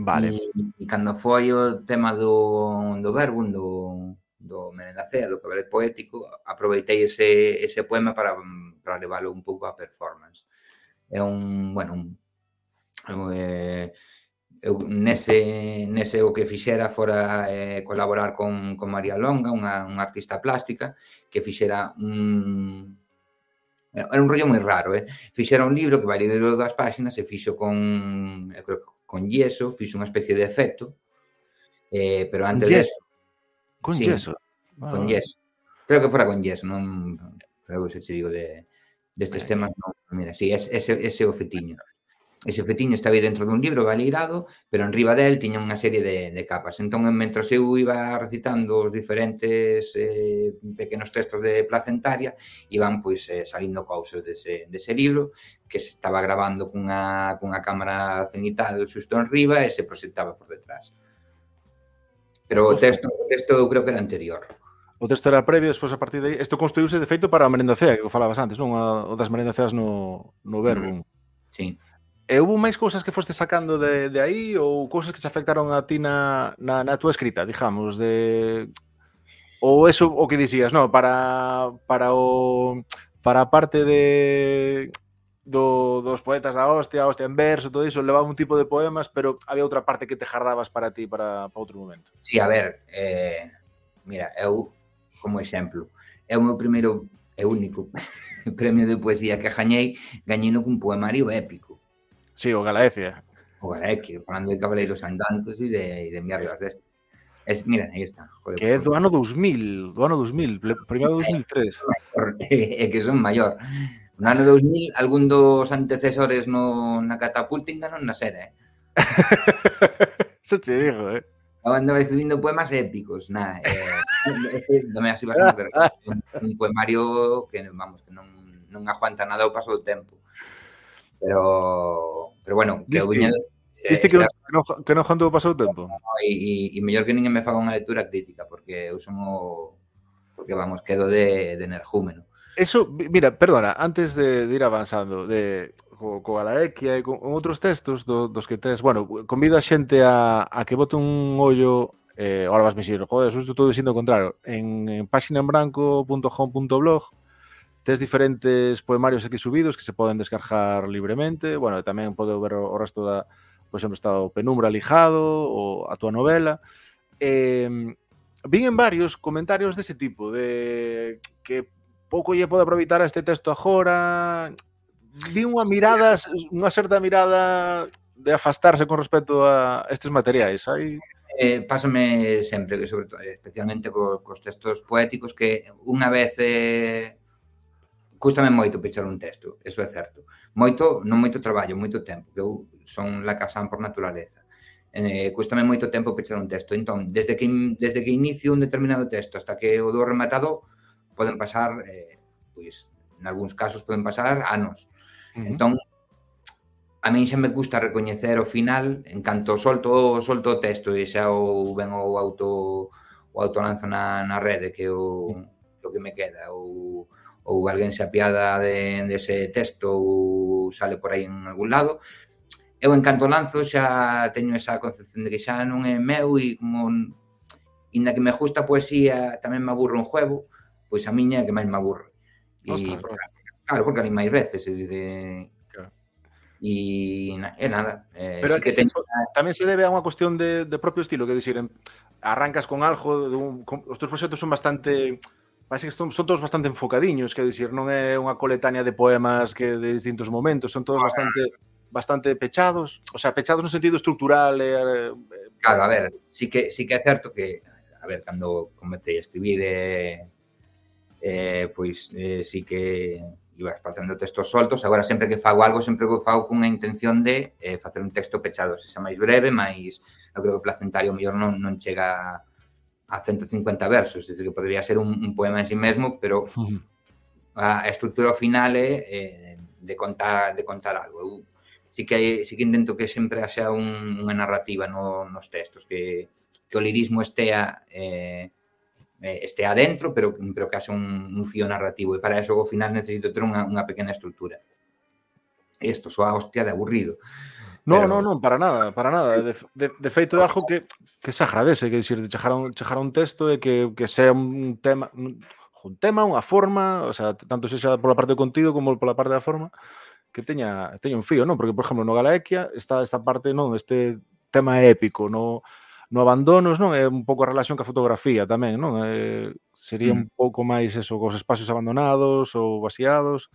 Vale. E, e cando foi o tema do, do verbo, do, do Merendacea, do cabaret poético, aproveitei ese, ese poema para, para leválo un pouco a performance é un, bueno, un, eh, eu nese, nese o que fixera fora eh, colaborar con, con María Longa, unha, unha artista plástica, que fixera un... Era un rollo moi raro, eh? Fixera un libro que vai de das páxinas e fixo con, creo, con yeso, fixo unha especie de efecto, eh, pero antes de eso... Con sí, yeso? Bueno. Con ah. yeso. Creo que fora con yeso, non... Creo que se digo de... Destes temas, non. Mira, sí, ese, ese o fetiño. Ese fetiño estaba aí dentro dun libro baleirado, pero enriba del tiña unha serie de, de capas. Entón, mentras eu iba recitando os diferentes eh, pequenos textos de placentaria, iban pois eh, salindo cousas dese, dese libro, que se estaba grabando cunha, cunha cámara cenital xusto enriba e se proxectaba por detrás. Pero o texto, o texto eu creo que era anterior. O texto era previo, despois a partir de aí... Isto construíuse, de feito, para a merenda cea, que falabas antes, non? A, o das merendaceas no, no verbo. Mm, sí. E houve máis cousas que foste sacando de, de aí ou cousas que se afectaron a ti na, na, na túa escrita, digamos, de... Ou eso o que dicías, non? Para, para o... Para a parte de, do, dos poetas da hostia, hostia en verso, todo iso, levaba un tipo de poemas, pero había outra parte que te jardabas para ti, para, para outro momento. Sí, a ver, eh, mira, eu como exemplo. É o meu primeiro e único premio de poesía que gañei, gañino cun poemario épico. Sí, o Galaecia. O Galaecia, falando de Cabaleiros Andantes e de, de mierdas destas. Es, mira, aí está. Joder, que é do ano 2000, do ano 2000, primeiro 2003. É, é que son maior. No ano 2000, algún dos antecesores no, na catapultinga non nasera, eh? Eso te digo, eh? Andaba escribindo poemas épicos, nada. Eh, tamén así bastante, un, un poemario que, vamos, que non, non aguanta nada o paso do tempo. Pero, pero bueno, que o viñedo... Diste eh, que, non, que, non, que non jando pasou o tempo? E, e, e mellor que ninguén me faga unha lectura crítica, porque eu son o... Porque, vamos, quedo de, de energúmeno. Eso, mira, perdona, antes de, de ir avanzando, de co, co Galaequia e con outros textos do, dos que tes, bueno, convido a xente a, a que bote un ollo eh, ahora vas me dicir, joder, eso estou dicindo o contrario. En, en páginaenbranco.home.blog tes diferentes poemarios aquí subidos que se poden descargar libremente. Bueno, tamén pode ver o resto da, por exemplo, está o Penumbra Lijado ou a tua novela. Eh, vin en varios comentarios dese tipo, de que pouco lle pode aproveitar a este texto agora. Vi unha mirada, unha certa mirada de afastarse con respecto a estes materiais. Hai eh, pásame sempre que sobre todo, especialmente co, cos textos poéticos que unha vez eh, cústame moito pechar un texto, eso é certo. Moito, non moito traballo, moito tempo, que eu son lacasán por naturaleza. Eh, custame moito tempo pechar un texto. Entón, desde que desde que inicio un determinado texto hasta que o do rematado poden pasar eh, pois en algúns casos poden pasar anos. Uh -huh. Entón, a mí xa me gusta recoñecer o final en canto solto solto o texto e xa o ben o auto o auto lanzo na, na rede que o, o que me queda. Ou, ou alguén se apiada de, de ese texto ou sale por aí en algún lado. Eu en canto lanzo xa teño esa concepción de que xa non é meu e como inda que me gusta a poesía tamén me aburro un juego pois a miña é que máis me aburre. E, Ostras, claro, porque ali máis veces e, eh, E, e nada, eh, Pero sí que ten... tamén se debe a unha cuestión de, de propio estilo, que dicir, arrancas con algo, de un, con, os teus proxectos son bastante parece que son, son todos bastante enfocadiños, quero dicir, non é unha coletánea de poemas que de distintos momentos, son todos ah. bastante bastante pechados, o sea, pechados no sentido estructural. E, eh, claro, a ver, sí que sí que é certo que a ver, cando comecei a escribir eh, eh pois eh, sí que ibas facendo textos soltos, agora sempre que fago algo, sempre que fago cunha intención de eh, facer un texto pechado, se xa máis breve, máis, eu creo que placentario mellor non, non chega a 150 versos, decir, que podría ser un, un poema en sí mesmo, pero a, a estrutura final é eh, de contar de contar algo. Eu sí que sí que intento que sempre haxa un, unha narrativa no, nos textos, que, que o lirismo estea eh, eh, estea adentro, pero, pero que haxa un, un fío narrativo. E para eso, ao final, necesito ter unha, unha pequena estructura. Isto soa hostia de aburrido. No, pero... no, no, para nada, para nada. De, de, de feito é algo que, que se agradece, que dicir, de chejar un, un texto e que, que sea un tema, un, un tema, unha forma, o sea, tanto sexa pola parte do contido como pola parte da forma, que teña teña un fío, non? Porque, por exemplo, no Galaequia está esta parte, non? Este tema épico, no no abandonos, non? É un pouco a relación ca fotografía tamén, non? É, sería mm. un pouco máis eso, cos espacios abandonados ou vaciados,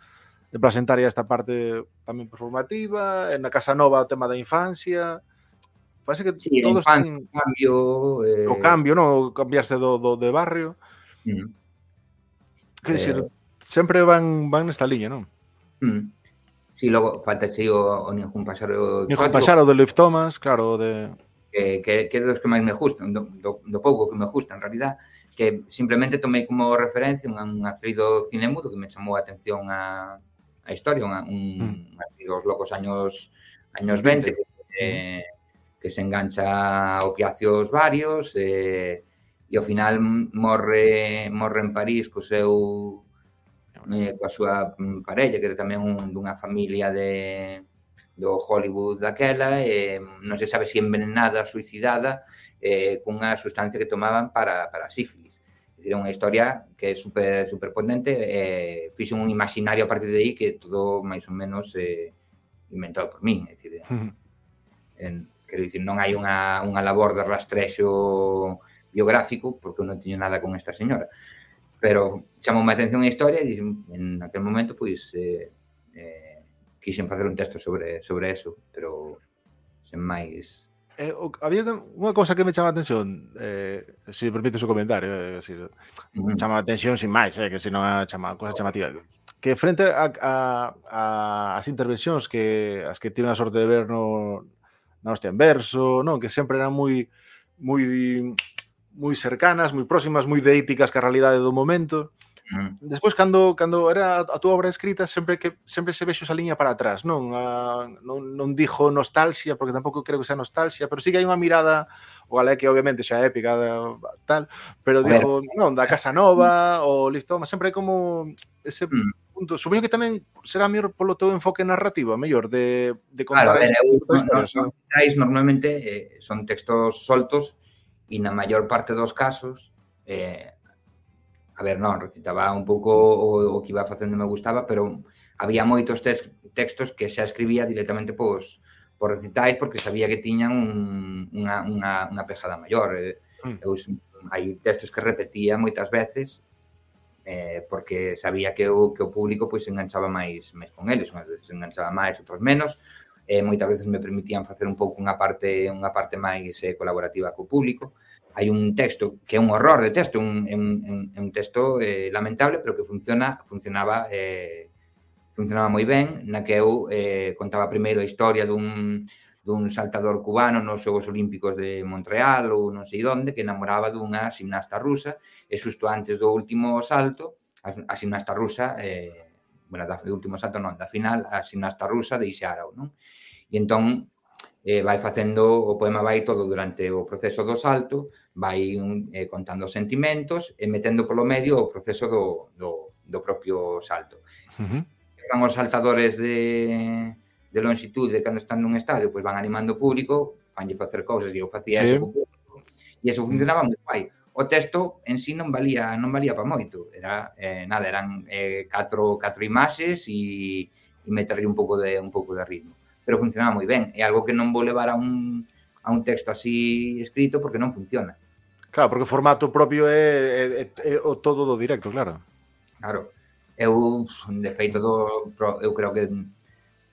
de placentaria esta parte tamén performativa, en a Casa Nova o tema da infancia, parece que sí, todos ten cambio, eh... O cambio, non? O cambiarse do, do de barrio. Mm. Que dicir, eh. sempre van, van nesta liña, non? Mm. Sí, logo falta che o, o Nijun Pasaro. Nijun Pasaro de Luis Thomas, claro, de que, que, que dos que máis me gustan, do, do, do pouco que me gusta, en realidad, que simplemente tomei como referencia unha, unha actriz do cine mudo que me chamou a atención a, a historia, unha, un, mm. actriz dos locos años años 20, que, eh, que se engancha a opiáceos varios, eh, e ao final morre morre en París co seu eh, coa súa mm, parella, que é tamén un, dunha familia de do Hollywood daquela, eh, non se sabe se envenenada, suicidada, eh, cunha sustancia que tomaban para, para sífilis. É dicir, unha historia que é super, super potente, eh, fixo un imaginario a partir de aí que todo máis ou menos eh, inventado por min, é dicir, mm. en, quero dicir, non hai unha, unha labor de rastrexo biográfico, porque non teño nada con esta señora. Pero chamou a atención a historia e en aquel momento, pois, eh, eh, quixen facer un texto sobre sobre eso, pero sen máis eh, o, había unha cousa que me chama a atención, eh, se si permites o comentario, eh, si, uh -huh. chama a atención sin máis, eh, que se non é chama, cousa chamativa. Que frente a, a, a as intervencións que as que tiven a sorte de ver no na hostia en verso, non, que sempre eran moi moi moi cercanas, moi próximas, moi deíticas que a realidade do momento. Despois cando cando era a túa obra escrita sempre que sempre se vexo esa liña para atrás, non? A, non, non dixo nostalgia porque tampouco creo que sea nostalgia, pero sí que hai unha mirada o galé que obviamente xa é épica tal, pero dixo, non, da Casa Nova o listo, mas sempre como ese mm. punto. Supoño que tamén será mellor polo teu enfoque narrativo, mellor de, de contar... Claro, a ver, eu, no, no, normalmente eh, son textos soltos e na maior parte dos casos eh, a ver, non, recitaba un pouco o, o que iba facendo me gustaba, pero había moitos tex, textos que xa escribía directamente pois por recitais porque sabía que tiñan un, unha, unha, unha pejada maior. Mm. Eu, hai textos que repetía moitas veces eh, porque sabía que o, que o público pois enganchaba máis máis con eles, unhas veces enganchaba máis, outras menos, eh, moitas veces me permitían facer un pouco unha parte unha parte máis eh, colaborativa co público, hai un texto que é un horror de texto, un, un, un un texto eh, lamentable, pero que funciona funcionaba eh, funcionaba moi ben, na que eu eh, contaba primeiro a historia dun, dun saltador cubano nos Xogos Olímpicos de Montreal ou non sei onde, que enamoraba dunha gimnasta rusa, e xusto antes do último salto, a, a gimnasta rusa, eh, bueno, da, do último salto non, da final, a gimnasta rusa deixara, non? E entón, eh, vai facendo, o poema vai todo durante o proceso do salto, vai un, eh, contando os sentimentos e metendo polo medio o proceso do, do, do propio salto. Uh -huh. Van os saltadores de, de longitude cando están nun estadio, pois van animando o público, fanlle facer cousas e eu facía sí. eso público, e eso funcionaba moi guai. O texto en sí non valía non valía para moito, era eh, nada, eran eh, catro catro imaxes e, e meterle un pouco de un pouco de ritmo pero funcionaba moi ben. É algo que non vou levar a un, a un texto así escrito porque non funciona. Claro, porque o formato propio é, é, é, é o todo do directo, claro. Claro. Eu, de feito, do, eu creo que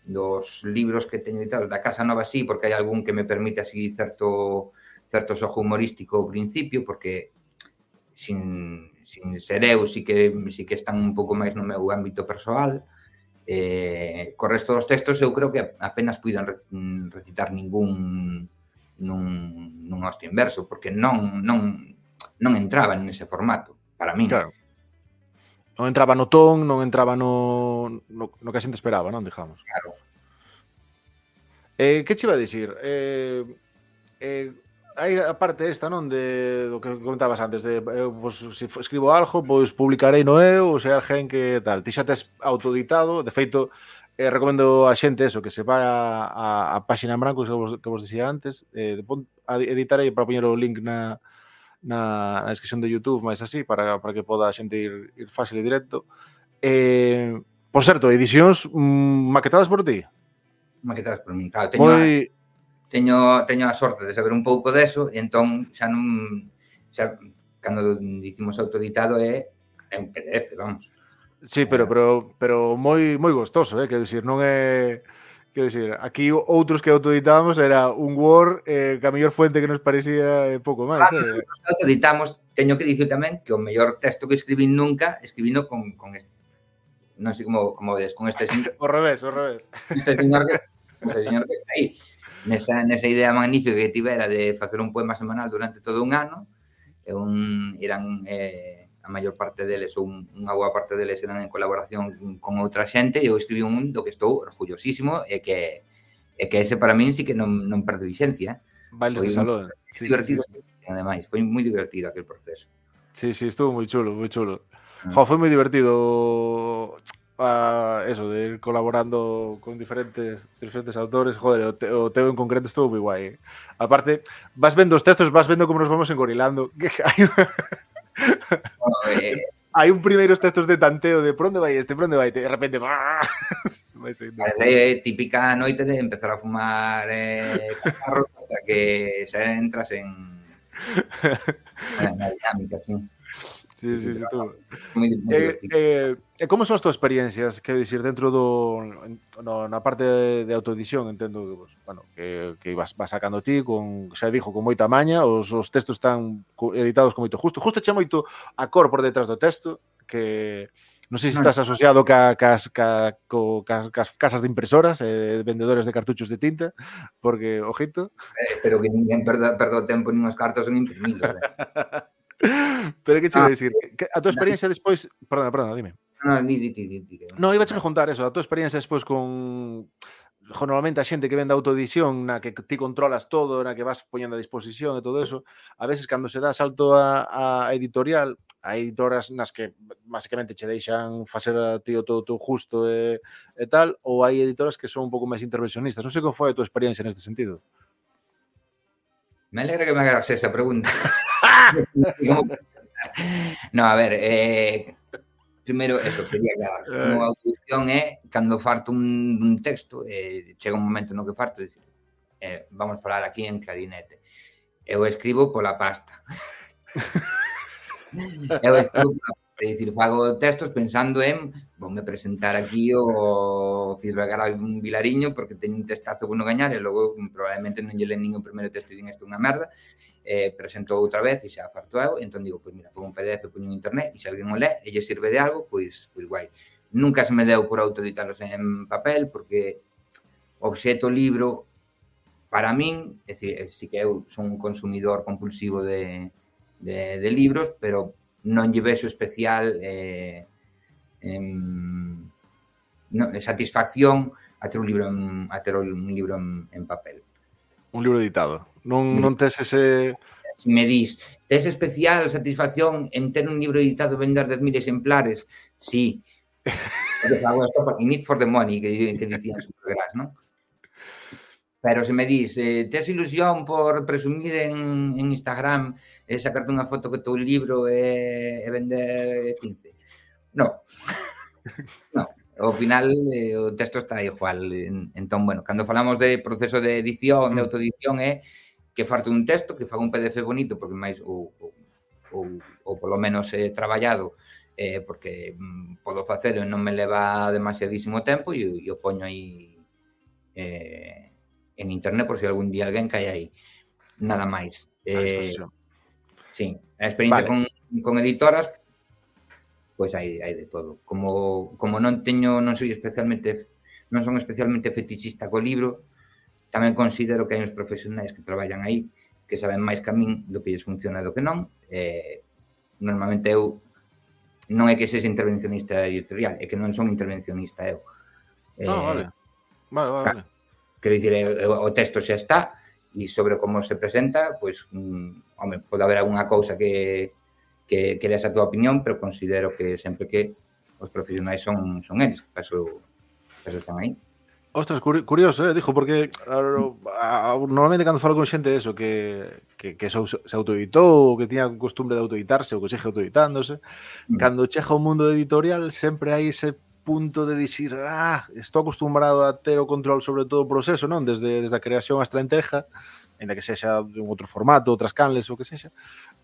dos libros que teño editados da Casa Nova sí, porque hai algún que me permite así certo certo xogo humorístico ao principio, porque sin, sin ser eu, sí si que, sí si que están un pouco máis no meu ámbito persoal, Eh, co resto dos textos eu creo que apenas puidan recitar ningún nun, nun hosto inverso, porque non, non, non entraba nese formato, para mí. Claro. Non entraba no ton, non entraba no, no, no que a xente esperaba, non, digamos. Claro. Eh, que che iba a dicir? Eh, eh, hai a parte esta, non, de do que comentabas antes, de eh, eu pois, se si escribo algo, pois publicarei no eu, ou sea, alguén que tal. Ti xa tes autoditado, de feito, eh, recomendo a xente eso, que se vai a, a, a páxina en branco que vos, que vos dixía antes, eh, pon, editarei para poñer o link na, na, na descripción de YouTube, máis así, para, para que poda a xente ir, ir fácil e directo. Eh, por certo, edicións mm, maquetadas por ti? Maquetadas por mí, claro, teño Moi teño, teño a sorte de saber un pouco deso, e entón xa non... Xa, cando dicimos autoditado é, en PDF, vamos. Sí, pero eh. pero pero moi moi gostoso, eh, quero dicir, non é quero dicir, aquí outros que autoeditábamos era un Word eh, que a mellor fuente que nos parecía eh, pouco máis. Claro, eh. autoeditamos, teño que dicir tamén que o mellor texto que escribín nunca, escribino con, con este, non sei como, como ves, con este señor. o revés, o revés. Este señor que, este señor que está aí nesa, nesa idea magnífica que tivera de facer un poema semanal durante todo un ano, e un, eran eh, a maior parte deles, ou un, unha boa parte deles eran en colaboración con outra xente, e eu escribí un do que estou orgullosísimo, e que, e que ese para min sí que non, non perde vixencia. Bailes foi de salón. Sí, divertido, sí, sí. ademais, foi moi divertido aquel proceso. Sí, sí, estuvo moi chulo, moi chulo. Mm. Jo, foi moi divertido a eso de ir colaborando con diferentes diferentes autores, joder, o, te, o teu en concreto estuvo moi guai. Eh. Aparte, vas vendo os textos, vas vendo como nos vamos engorilando. Bueno, eh, hai un primeiros textos de tanteo de por onde vai este, por onde vai, de repente Parece típica noite de empezar a fumar eh, hasta que se entras en, en la dinámica, sí. Sí, sí, sí, tú. Muy, muy eh, eh, eh como son as túas experiencias, quero dicir, dentro do no, na parte de autoedición, entendo que, pues, bueno, que, que vas, vas sacando ti con, xa dixo, con moita maña, os, os textos están editados con moito justo, justo che moito a cor por detrás do texto, que non sei se estás asociado ca, cas, ca, co, cas, cas casas de impresoras e eh, vendedores de cartuchos de tinta, porque, ojito... Eh, espero que ninguén perda, perda o tempo nin os cartos en imprimir. Eh. Pero que che ah, decir, Que a tua experiencia despois... Perdona, perdona, dime. No, ni, no, iba a juntar eso, a tua experiencia despois con normalmente a xente que vende autoedición na que ti controlas todo, na que vas poñendo a disposición e todo eso, a veces cando se dá salto a, a editorial, a editoras nas que basicamente che deixan facer a ti o todo, todo justo e, e tal, ou hai editoras que son un pouco máis intervencionistas. Non sei como foi a tua experiencia neste sentido. Me alegra que me hagas esa pregunta. no, a ver, eh, primeiro, eso, quería gravar. Eh. Como audición é, cando farto un, un texto, eh, chega un momento no que farto, e, eh, vamos falar aquí en clarinete. Eu escribo pola pasta. eu escribo pola É dicir, fago textos pensando en voume presentar aquí o feedback a algún vilariño porque teño un testazo que non gañar e logo probablemente non lle len nin o primeiro texto e din isto unha merda eh, presento outra vez e xa farto eu entón digo, pois mira, pongo un PDF, poño en internet e se alguén o lé e lle sirve de algo, pois, pois guai nunca se me deu por autoeditalos en papel porque obxeto libro para min, é dicir, eh, sí que eu son un consumidor compulsivo de, de, de libros, pero non lle vexo especial eh, em, no, satisfacción a ter un libro en, a ter un libro en, en papel. Un libro editado. Non, mm. non tes ese... Si me dis, tes especial satisfacción en ter un libro editado vender 10.000 exemplares? Sí. Need for the money que, que dicían supergras, non? Pero se me dis, eh, tes ilusión por presumir en, en Instagram e sacarte unha foto que teu libro e, e vender 15. No. no. Ao final eh, o texto está igual. Entón, bueno, cando falamos de proceso de edición, de mm. autoedición é eh, que farto un texto, que faga un PDF bonito, porque máis ou, ou, ou, ou polo menos eh, traballado, eh, porque mm, podo facelo e non me leva demasiadísimo tempo e, e o poño aí eh, en internet por se si algún día alguén cae aí. Nada máis. Eh, Sí, a experiencia vale. con, con editoras, pois hai, hai de todo. Como, como non teño, non soy especialmente non son especialmente fetichista co libro, tamén considero que hai uns profesionais que traballan aí que saben máis que a min do que lles funciona do que non. Eh, normalmente eu non é que sexa intervencionista editorial, é que non son intervencionista eu. Eh, ah, vale. Eh, vale, vale, vale. Quero dicir, o texto xa está, e sobre como se presenta, pois, mm, home, pode haber alguna cousa que, que, que des a túa opinión, pero considero que sempre que os profesionais son, son eles, paso, paso están aí. Ostras, curioso, eh, dijo, porque a, a, normalmente cando falo con xente eso, que, que, que se, se autoeditou, que tiña costumbre de autoeditarse, ou que segue autoeditándose, mm. cando chega o mundo editorial, sempre hai ese punto de dicir, ah, estou acostumbrado a ter o control sobre todo o proceso, non? Desde, desde a creación hasta a entrega, ainda que sexa un outro formato, outras canles, o que sexa,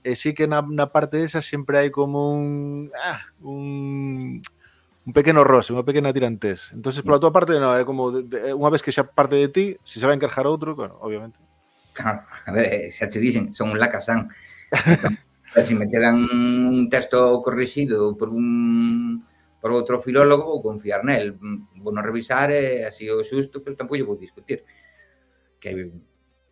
e eh, sí que na, na parte desa sempre hai como un, ah, un, un pequeno roce, unha pequena tirantes. Entonces, pola mm. tua parte, no, é como de, de, unha vez que xa parte de ti, se si se vai encarjar outro, bueno, obviamente. Claro, a ver, eh, xa te dicen, son un lacasán. Entón, se si me chegan un texto corrixido por un para outro filólogo vou confiar nel, vou non revisar e así o xusto, pero tampouco vou discutir. Que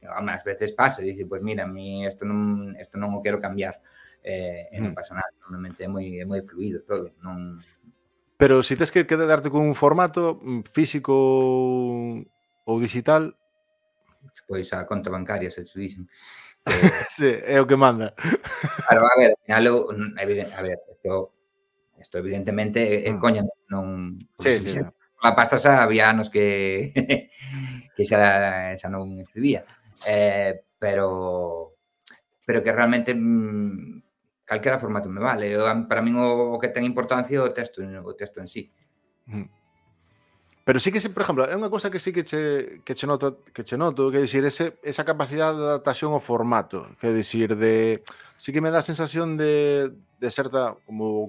ás veces pasa, dice, pois pues mira, mi isto non, isto non o quero cambiar. Eh, mm. e non mm. pasa nada, normalmente é moi, é moi fluido todo, non... Pero se si tes que quedarte con un formato mm, físico ou digital, pois a conta bancaria, se te dicen. Que... sí, é o que manda. Claro, a ver, a, final, mm, a ver, isto Isto evidentemente é mm. coña, non sí, sí, sí. a pasta xa había anos que que xa xa non escribía. Eh, pero pero que realmente mmm, calquera formato me vale. Eu, para min o, o que ten importancia o texto, o texto en sí. Mm. Pero sí que, por exemplo, é unha cosa que sí que che, que che noto, que che noto, que dicir, ese, esa capacidade de adaptación ao formato, que dicir, de, sí que me dá a sensación de, de certa, como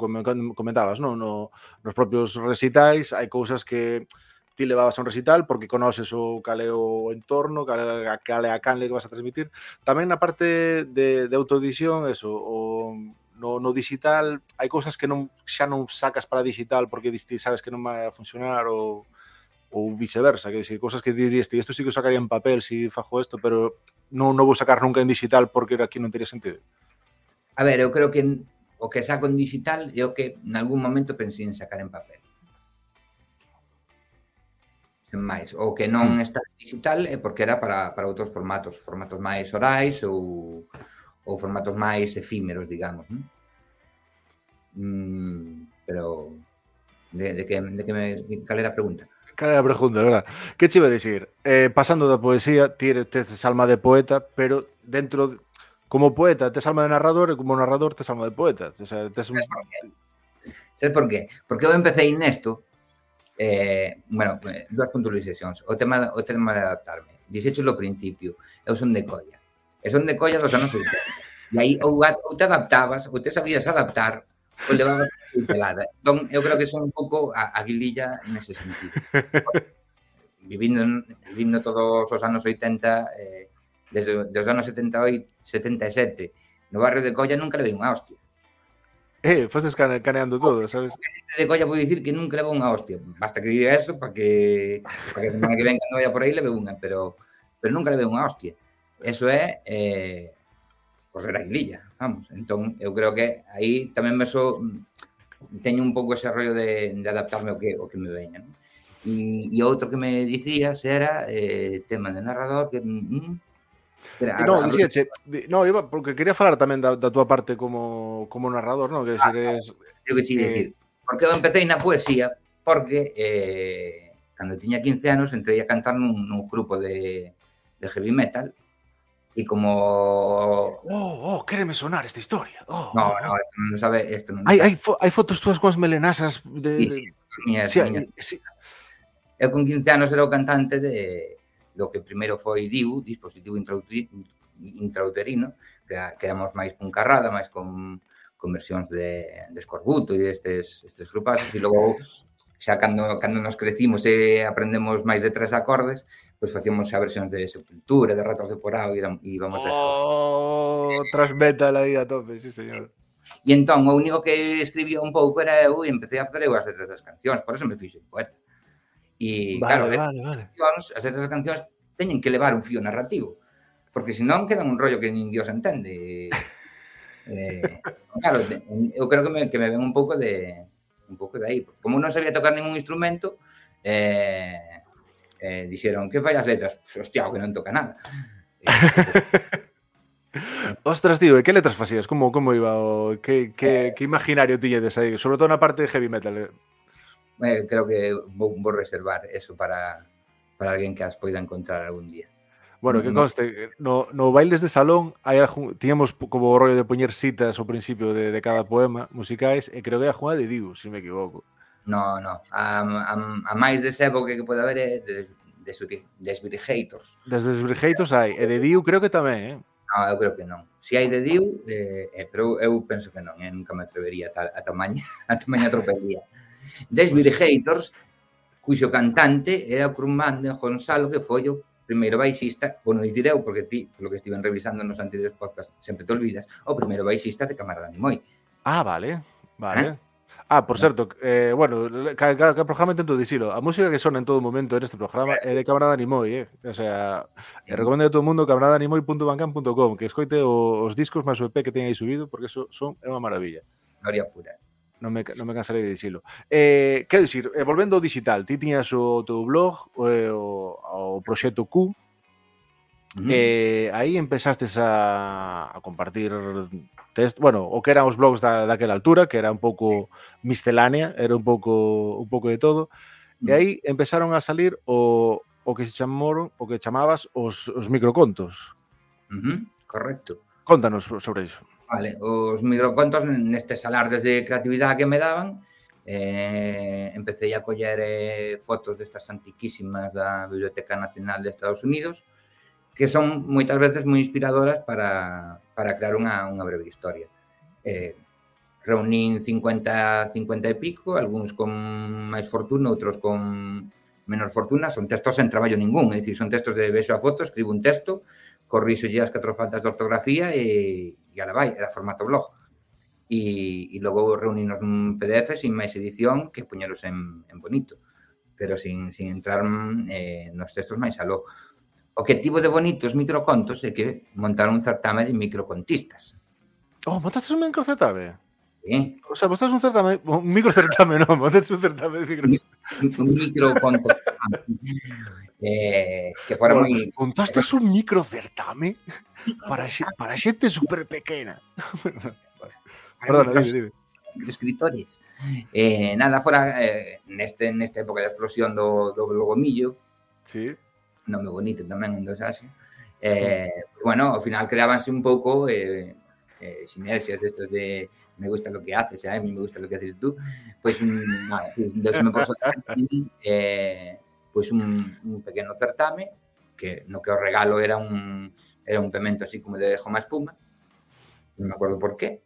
comentabas, non? No, nos propios recitais hai cousas que ti levabas a un recital porque conoces o cal é o entorno, cal, cal é a canle que vas a transmitir. Tamén na parte de, de autoedición, eso, o, no, no digital hai cousas que non xa non sacas para digital porque diste, sabes que non vai a funcionar ou ou viceversa, que decir, cousas que dirías, isto sí que sacaría en papel si fajo isto, pero non, non vou sacar nunca en digital porque aquí non teria sentido. A ver, eu creo que o que saco en digital é o que algún momento pensei en sacar en papel. Sen máis. O que non mm. está en digital é porque era para, para outros formatos, formatos máis orais ou, ou formatos máis efímeros, digamos. Non? Mm, pero de, de, que, de que me, cal era a pregunta? Cal era a pregunta, verdad. Que che iba a dicir? Eh, pasando da poesía, ti tes alma de poeta, pero dentro como poeta tes alma de narrador e como narrador tes alma de poeta. Tes, tes un... Sabes por qué? Porque eu empecé nesto eh, bueno, dúas puntualizacións. O tema, o tema de adaptarme. Dixecho lo principio. Eu son de colla. E son de colla dos anos 80. E aí ou, ou te adaptabas, ou te sabías adaptar, ou levabas pelada. Entón, eu creo que son un pouco a, a guililla nese sentido. Vivindo, vivindo todos os anos 80, eh, desde, desde os anos 78, 77, no barrio de Colla nunca levei unha hostia. Eh, fostes cane, caneando todo, sabes? De colla vou dicir que nunca levou unha hostia. Basta que diga eso para que para que semana que venga non vaya por aí leve unha, pero pero nunca leve unha hostia. Eso é eh pois era guililla, vamos. Entón, eu creo que aí tamén me so teño un pouco ese rollo de, de adaptarme ao que o que me veña, non? E, e outro que me dicías era eh, tema de narrador que mm, Era, non, a... dixeche, di, no, iba porque quería falar tamén da, da túa parte como, como narrador, non? Que ah, eres, eu que te eh... dicir, porque eu empecé na poesía porque eh, cando tiña 15 anos entrei a cantar nun, nun grupo de, de heavy metal e como Oh, oh, quéreme sonar esta historia. Oh, no, oh, no, oh. esto non sabe, isto. non. Hai hai, fo hai fotos túas coas melenasas de Sí, sí, miñas, sí, miñas. sí. Eu con 15 anos era o cantante de do que primeiro foi DIU, dispositivo intrauterino, que, que éramos máis puncarrada, máis con, con versións de, de escorbuto e estes, estes grupazos, e logo xa cando, cando nos crecimos e aprendemos máis de tres acordes, pois facíamos xa versións de Sepultura, de Ratos de Porao e, íbamos de... Oh, tras metal aí a tope, sí señor. E entón, o único que escribía un pouco era eu e empecé a facer eu as letras das cancións, por eso me fixo poeta. E, vale, claro, vale, vale. as letras das cancións teñen que levar un fío narrativo, porque senón quedan un rollo que nin Dios entende. eh, claro, eu creo que me, que me ven un pouco de, un pouco de aí. Como non sabía tocar ningún instrumento, eh, eh, dixeron, que fai as letras? Pues, hostia, que non toca nada. Ostras, tío, e que letras facías? Como, como iba? O, que, que, eh, que imaginario tiñedes aí? Sobre todo na parte de heavy metal. eh, creo que vou, vou reservar eso para, para alguén que as poida encontrar algún día. Bueno, que conste, no, no bailes de salón hai algún, tiñamos como o rollo de poñer citas ao principio de, de cada poema musicais e creo que é a Juana de Diu, se si me equivoco. No, no, a, a, a máis de época que, pode haber é de, de, desvirgeitos. Des desvirgeitos hai, e de Diu creo que tamén, eh? No, eu creo que non. Se hai de Diu, eh, eh, pero eu penso que non, eh, nunca me atrevería a, tal, a tamaña, a tamaña tropelía des Virgators, cuxo cantante era o Crumando Gonzalo, que foi o primeiro baixista, ou non dicir eu, porque ti, polo que estiven revisando nos anteriores podcasts, sempre te olvidas, o primeiro baixista de Camarada Nimoy. Ah, vale, vale. ¿Eh? Ah, por certo, eh, bueno, cada, cada, cada programa intento dicilo. A música que sona en todo momento en este programa é de Camarada Nimoy, eh? O sea, eh, recomendo a todo mundo camaradanimoy.bancam.com que escoite os discos máis o EP que teñáis subido, porque eso son é unha maravilla. Gloria pura non me, non me cansarei de dicilo. Eh, quero dicir, eh, volvendo ao digital, ti tiñas o teu blog, eh, o, o, o proxecto Q, Uh -huh. eh, aí empezastes a, a compartir test, bueno, o que eran os blogs da, daquela altura, que era un pouco miscelánea, era un pouco un pouco de todo. Uh -huh. E aí empezaron a salir o, o que se chamaron, o que chamabas os, os microcontos. Uh -huh. Correcto. Contanos sobre iso. Vale, os microcontos nestes alardes de creatividade que me daban, eh, empecé a coller eh, fotos destas antiquísimas da Biblioteca Nacional de Estados Unidos, que son moitas veces moi inspiradoras para, para crear unha, unha breve historia. Eh, reunín 50, 50 e pico, algúns con máis fortuna, outros con menor fortuna, son textos sen traballo ningún, é dicir, son textos de vexo a foto, escribo un texto, corrixo as catro faltas de ortografía e, e ala vai, era formato blog. E, e logo reunirnos un PDF sin máis edición que puñelos en, en bonito, pero sin, sin entrar eh, nos textos máis aló. O que tivo de bonitos microcontos é que montaron un certame de microcontistas. Oh, montaste un microcertame? ¿Eh? O sea, vos un certame, un micro non, no, vos un certame de micro. Un micro conto. eh, que fora moi... muy. Contaste un microcertame para, para xente super pequena. Perdona, dime, dime. Escritores. Eh, nada, fora eh, neste, nesta época de explosión do, do Blogomillo. Sí. Nome bonito tamén, un dos así. Eh, bueno, ao final creábanse un pouco eh, eh, sinerxias destas de me gusta lo que haces, ¿eh? a mí me gusta lo que haces tú, pues mm, nada, pues, me poso eh, pues un, un, pequeno certame, que no que o regalo era un, era un pemento así como de Joma Espuma, non me acuerdo por qué,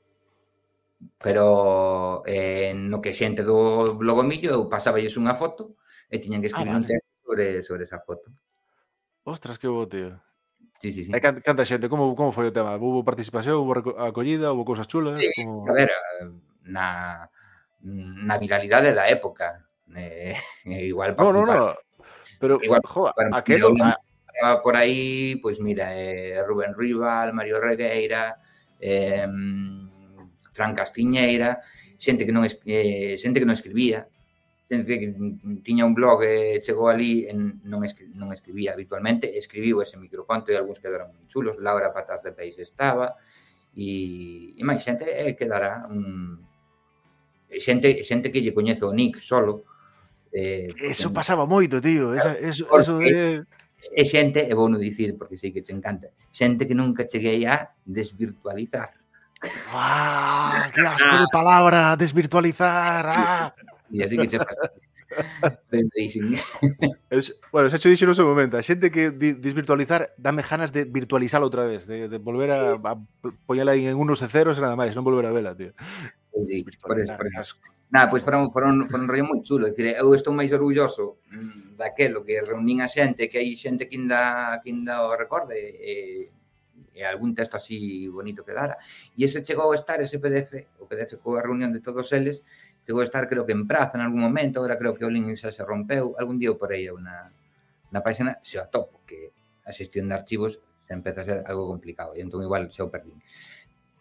pero eh, no que xente do blogomillo, eu pasaballes unha foto e tiñan que ah, escribir ah, vale. un texto sobre, sobre esa foto. Ostras, que bo, tío. Sí, sí, sí. Eh, e canta, canta xente, como, como foi o tema? Houve participación, houve acollida, houve cousas chulas? Sí, como... A ver, na, na viralidade da época. Eh, eh igual participar. No, no, no. Pero, igual, joa, aquel... A... Por aí, pois pues mira, eh, Rubén Rival, Mario Regueira, eh, Fran Castiñeira, xente que non, eh, xente que non escribía, tiña un blog e chegou ali en, non, escri, non escribía habitualmente, escribiu ese microconto e algúns quedaron moi chulos, Laura Pataz de Peix estaba e, e máis xente que quedará un, xente, xente que lle coñezo o Nick solo eh, Eso porque, pasaba moito, tío esa, eso, eso de... E xente, e vou non dicir porque sei que te encanta xente que nunca cheguei a desvirtualizar ¡Ah! ¡Qué asco de palabra! ¡Desvirtualizar! ¡Ah! E así que che ben. Es, bueno, xa xo dixen no seu momento, a xente que di, desvirtualizar dame ganas de virtualizar outra vez, de, de volver a, a poñela en unos e ceros e nada máis, non volver a vela, tío. Sí, por eso, por eso. Nada, pois foron, foron, foron rollo moi chulo. decir, eu estou máis orgulloso mm, daquelo que reunín a xente, que hai xente que ainda, que ainda o recorde e, e algún texto así bonito que dara. E ese chegou a estar, ese PDF, o PDF coa reunión de todos eles, chegou a estar creo que en praza en algún momento, agora creo que o link xa se rompeu, algún día por aí na, na página, se o atopo, que a xestión de archivos se empeza a ser algo complicado, e entón igual xa o perdín.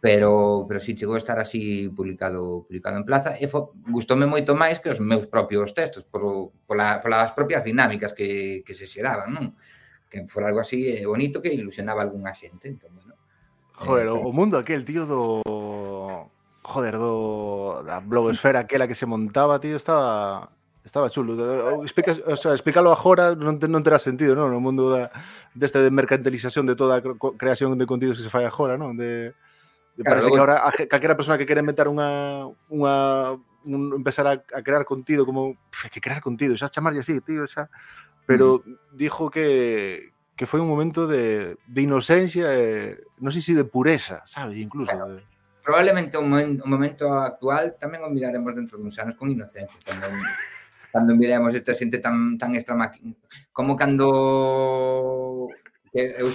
Pero, pero si sí, chegou a estar así publicado publicado en plaza e fo, gustoume moito máis que os meus propios textos por, pola, polas propias dinámicas que, que se xeraban, non? Que fora algo así eh, bonito que ilusionaba a algunha xente, entón, bueno. Joder, eh, o mundo aquel, tío, do, joder, do da blogosfera aquela que se montaba, tío, estaba estaba chulo. Explica, o sea, explícalo agora non, te, non terá sentido, non? No mundo da, deste de mercantilización de toda a creación de contidos que se fai agora, non? De, de parece claro, que agora a, calquera persona que quere inventar unha, unha un, empezar a, a crear contido como pff, que crear contido, xa chamarlle así, tío, xa pero mm. dijo que que foi un momento de, de inocencia, eh, non sei se si de pureza, sabes, incluso. Claro. De probablemente o, momento, o momento actual tamén o miraremos dentro duns anos con inocencia cando, cando miremos esta xente tan, tan extra como cando que eu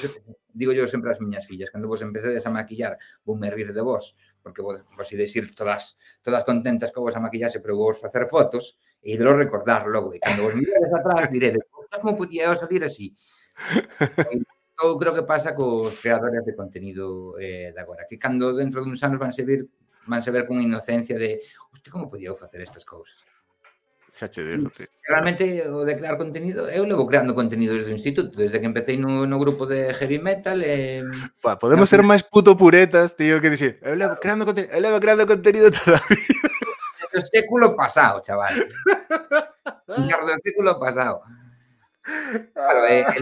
digo yo sempre ás miñas fillas cando vos empecedes a maquillar vou me rir de vos porque vos, vos ides ir todas todas contentas que vos a maquillase pero vos facer fotos e idelo recordar logo e cando vos mirades atrás diredes como podía eu salir así? creo que pasa cos creadores de contenido eh, de agora, que cando dentro duns anos van se vir van se ver con inocencia de usted como podía facer estas cousas? Xa che digo. Realmente o de crear contenido, eu levo creando contenido desde o instituto, desde que empecé no, no grupo de heavy metal eh, pa, podemos no, ser máis puto puretas, tío, que dicir, eu levo creando contenido, eu levo creando contenido toda a vida. Do século pasado, chaval. do século pasado. Claro, ah. eh, é,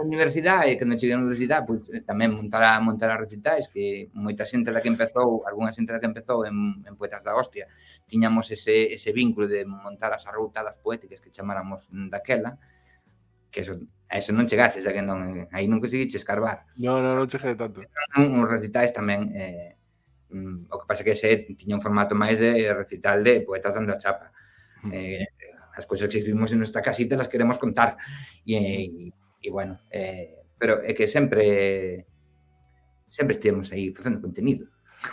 a universidade, non cheguei a universidade, pois, eh, tamén montará, montará recitais, que moita xente da que empezou, algunha xente da que empezou en, en Poetas da Hostia, tiñamos ese, ese vínculo de montar as arroutadas poéticas que chamáramos daquela, que eso, a eso non chegaxe, xa que non, eh, aí non conseguiche escarbar. Non, non, non cheguei tanto. Entón, uns recitais tamén, eh, mm, o que pasa que ese tiña un formato máis de recital de poetas dando a chapa. Hmm. Eh, las cosas que vivimos en nuestra casita las queremos contar. Y, y, y bueno, eh, pero é que sempre sempre estivemos aí facendo contenido.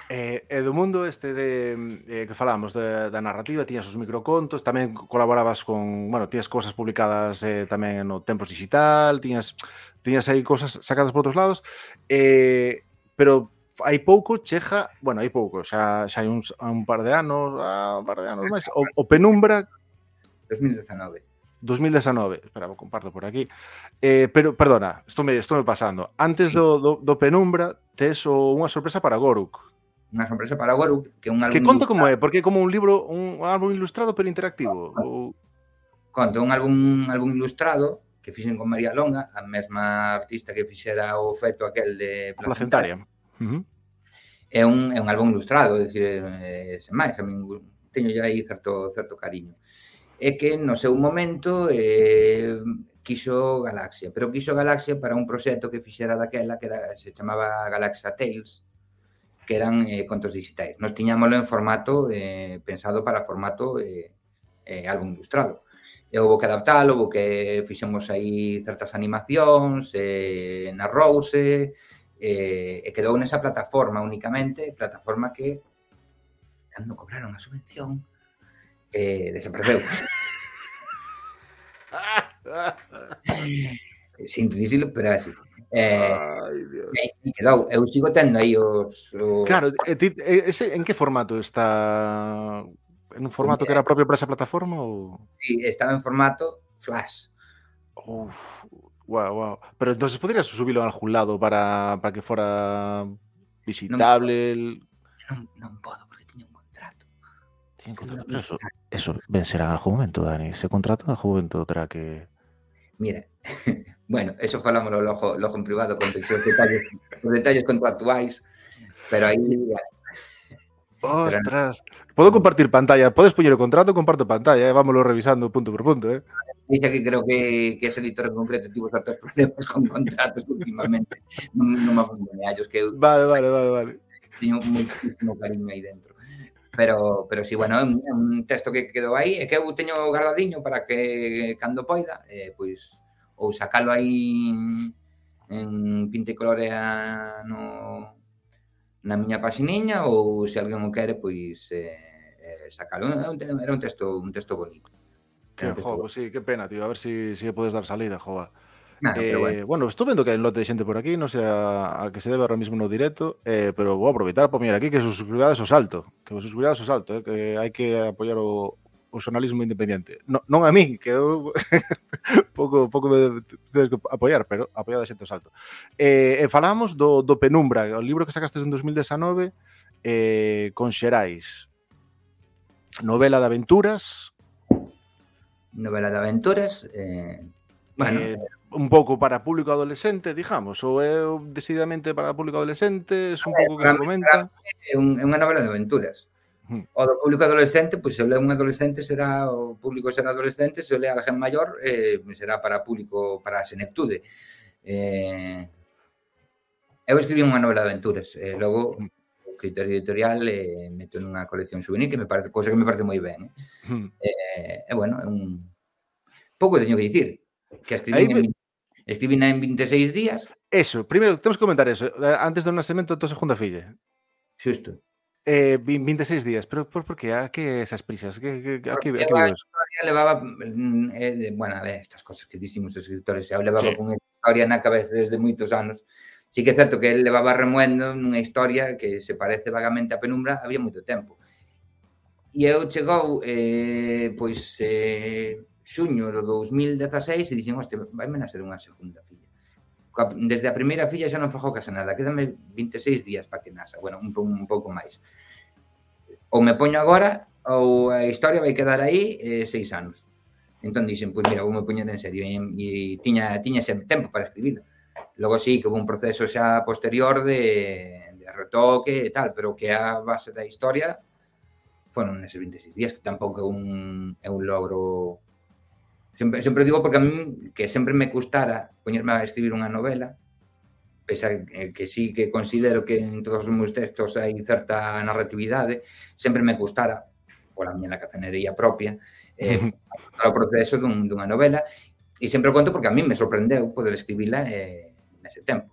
Eh, e do mundo este de eh, que falamos de, da narrativa, tiñas os microcontos, tamén colaborabas con, bueno, tiñas cousas publicadas eh, tamén no Tempos Digital, tiñas tiñas aí cousas sacadas por outros lados, eh, pero hai pouco cheja, bueno, hai pouco, xa, xa hai uns, un par de anos, ah, un par de anos máis, o, o Penumbra 2019. 2019, espera, vou comparto por aquí. Eh, pero, perdona, estou me, estou me pasando. Antes do, do, do Penumbra, tes o, unha sorpresa para Goruk. Unha sorpresa para Goruk, que un álbum Que conta como é, porque é como un libro, un álbum ilustrado pero interactivo. Ah, ah. Ou... conto un álbum, álbum ilustrado que fixen con María Longa, a mesma artista que fixera o feito aquel de Placentaria. Placentaria. Uh -huh. É un, é un álbum ilustrado, é dicir, é, sen máis, a min teño aí certo, certo cariño é que no seu momento eh, quiso Galaxia, pero quiso Galaxia para un proxecto que fixera daquela que era, se chamaba Galaxia Tales, que eran eh, contos digitais. Nos tiñámoslo en formato eh, pensado para formato eh, eh, álbum ilustrado. E houve que adaptalo, houve que fixemos aí certas animacións, eh, narrouse, eh, e quedou nesa plataforma únicamente, plataforma que cando cobraron a subvención eh, desapareceu. Sinto dicilo, pero así. Eh, Ai, Dios. Eh, quedou, eu sigo tendo aí os... os... Claro, e ti, ese, en que formato está? En un formato que era propio para esa plataforma? Ou... Sí, estaba en formato Flash. Uf, wow, wow. Pero entonces podrías subirlo a algún lado para, para que fuera visitable. Non, non, non podo, Tienen contrato. Pero eso, eso vencerá en algún momento, Dani. Ese contrato en momento tendrá que. Mira, bueno, eso falamos logo, logo en privado con detalles, os detalles contractuais, pero aí Ostras, podo compartir pantalla, podes poñer o contrato, comparto pantalla, eh? vámonos revisando punto por punto, eh. Dice que creo que, que ese editor en concreto tivo certos problemas con contratos últimamente. non, non me abandone, que eu... Vale, vale, vale, vale. Teño moitísimo cariño aí dentro pero, pero si, sí, bueno, é un, un texto que quedou aí e que eu teño guardadiño para que cando poida, eh, pois ou sacalo aí en pinta e colore a, no, na miña paxiniña ou se alguén o quere, pois eh, eh sacalo. Era un texto, un texto bonito. Que, jo, pues sí, que pena, tío, a ver si, si podes dar salida, joa. Nah, eh, bueno. bueno, estuve vendo que hai un lote de xente por aquí, non sei a, a que se debe ahora mismo no directo, eh, pero vou aproveitar para mirar aquí que suscribidades o salto, que vos suscribades o salto, eh, que hai que apoiar o, o xornalismo independente. No, non a mí, que eu pouco, pouco me tedes que apoiar, pero apoiada xente o salto. Eh, e eh, falamos do, do Penumbra, o libro que sacastes en 2019 eh, con Xerais. Novela de aventuras. Novela de aventuras. Eh, bueno, eh, un pouco para público adolescente, digamos, ou é decididamente para público adolescente, é un pouco que se comenta. É, un, é unha novela de aventuras. O do público adolescente, pois se o lee un adolescente será o público será adolescente, se o lee alguén maior eh, pois, será para público para a senectude. Eh, eu escribí unha novela de aventuras, eh, logo o criterio editorial eh, meto nunha colección juvenil que me parece cousa que me parece moi ben. Eh, eh, eh bueno, é un pouco teño que dicir, que escribí Aí, en Escribina en 26 días. Eso, primeiro, temos que comentar eso. Eh, antes do nascimento da tua segunda filla. Xusto. Eh, 26 días, pero por, por que? A que esas prisas? Que, que, a que, a que historia levaba, mm, eh, de, bueno, a ver, estas cosas que dicimos os escritores, eu levaba sí. con historia na cabeza desde moitos anos. Sí que é certo que ele levaba remuendo nunha historia que se parece vagamente a penumbra, había moito tempo. E eu chegou, eh, pois, eh, xuño do 2016 e dixen, hoste, vai ser unha segunda filla. Desde a primeira filla xa non fajo case nada, quédame 26 días para que nasa, bueno, un, un pouco máis. Ou me poño agora, ou a historia vai quedar aí eh, seis anos. Entón dixen, pois mira, vou me poñer en serio, e, e tiña, tiña ese tempo para escribir. Logo sí, que houve un proceso xa posterior de, de retoque e tal, pero que a base da historia foron neses 26 días, que tampouco é un, é un logro Sempre, sempre digo porque a mí que sempre me custara poñerme a escribir unha novela, pese a que sí que considero que en todos os meus textos hai certa narratividade, sempre me custara, pola miña lacacenería propia, eh, o proceso dun, dunha novela, e sempre o conto porque a mí me sorprendeu poder escribila eh, nese tempo.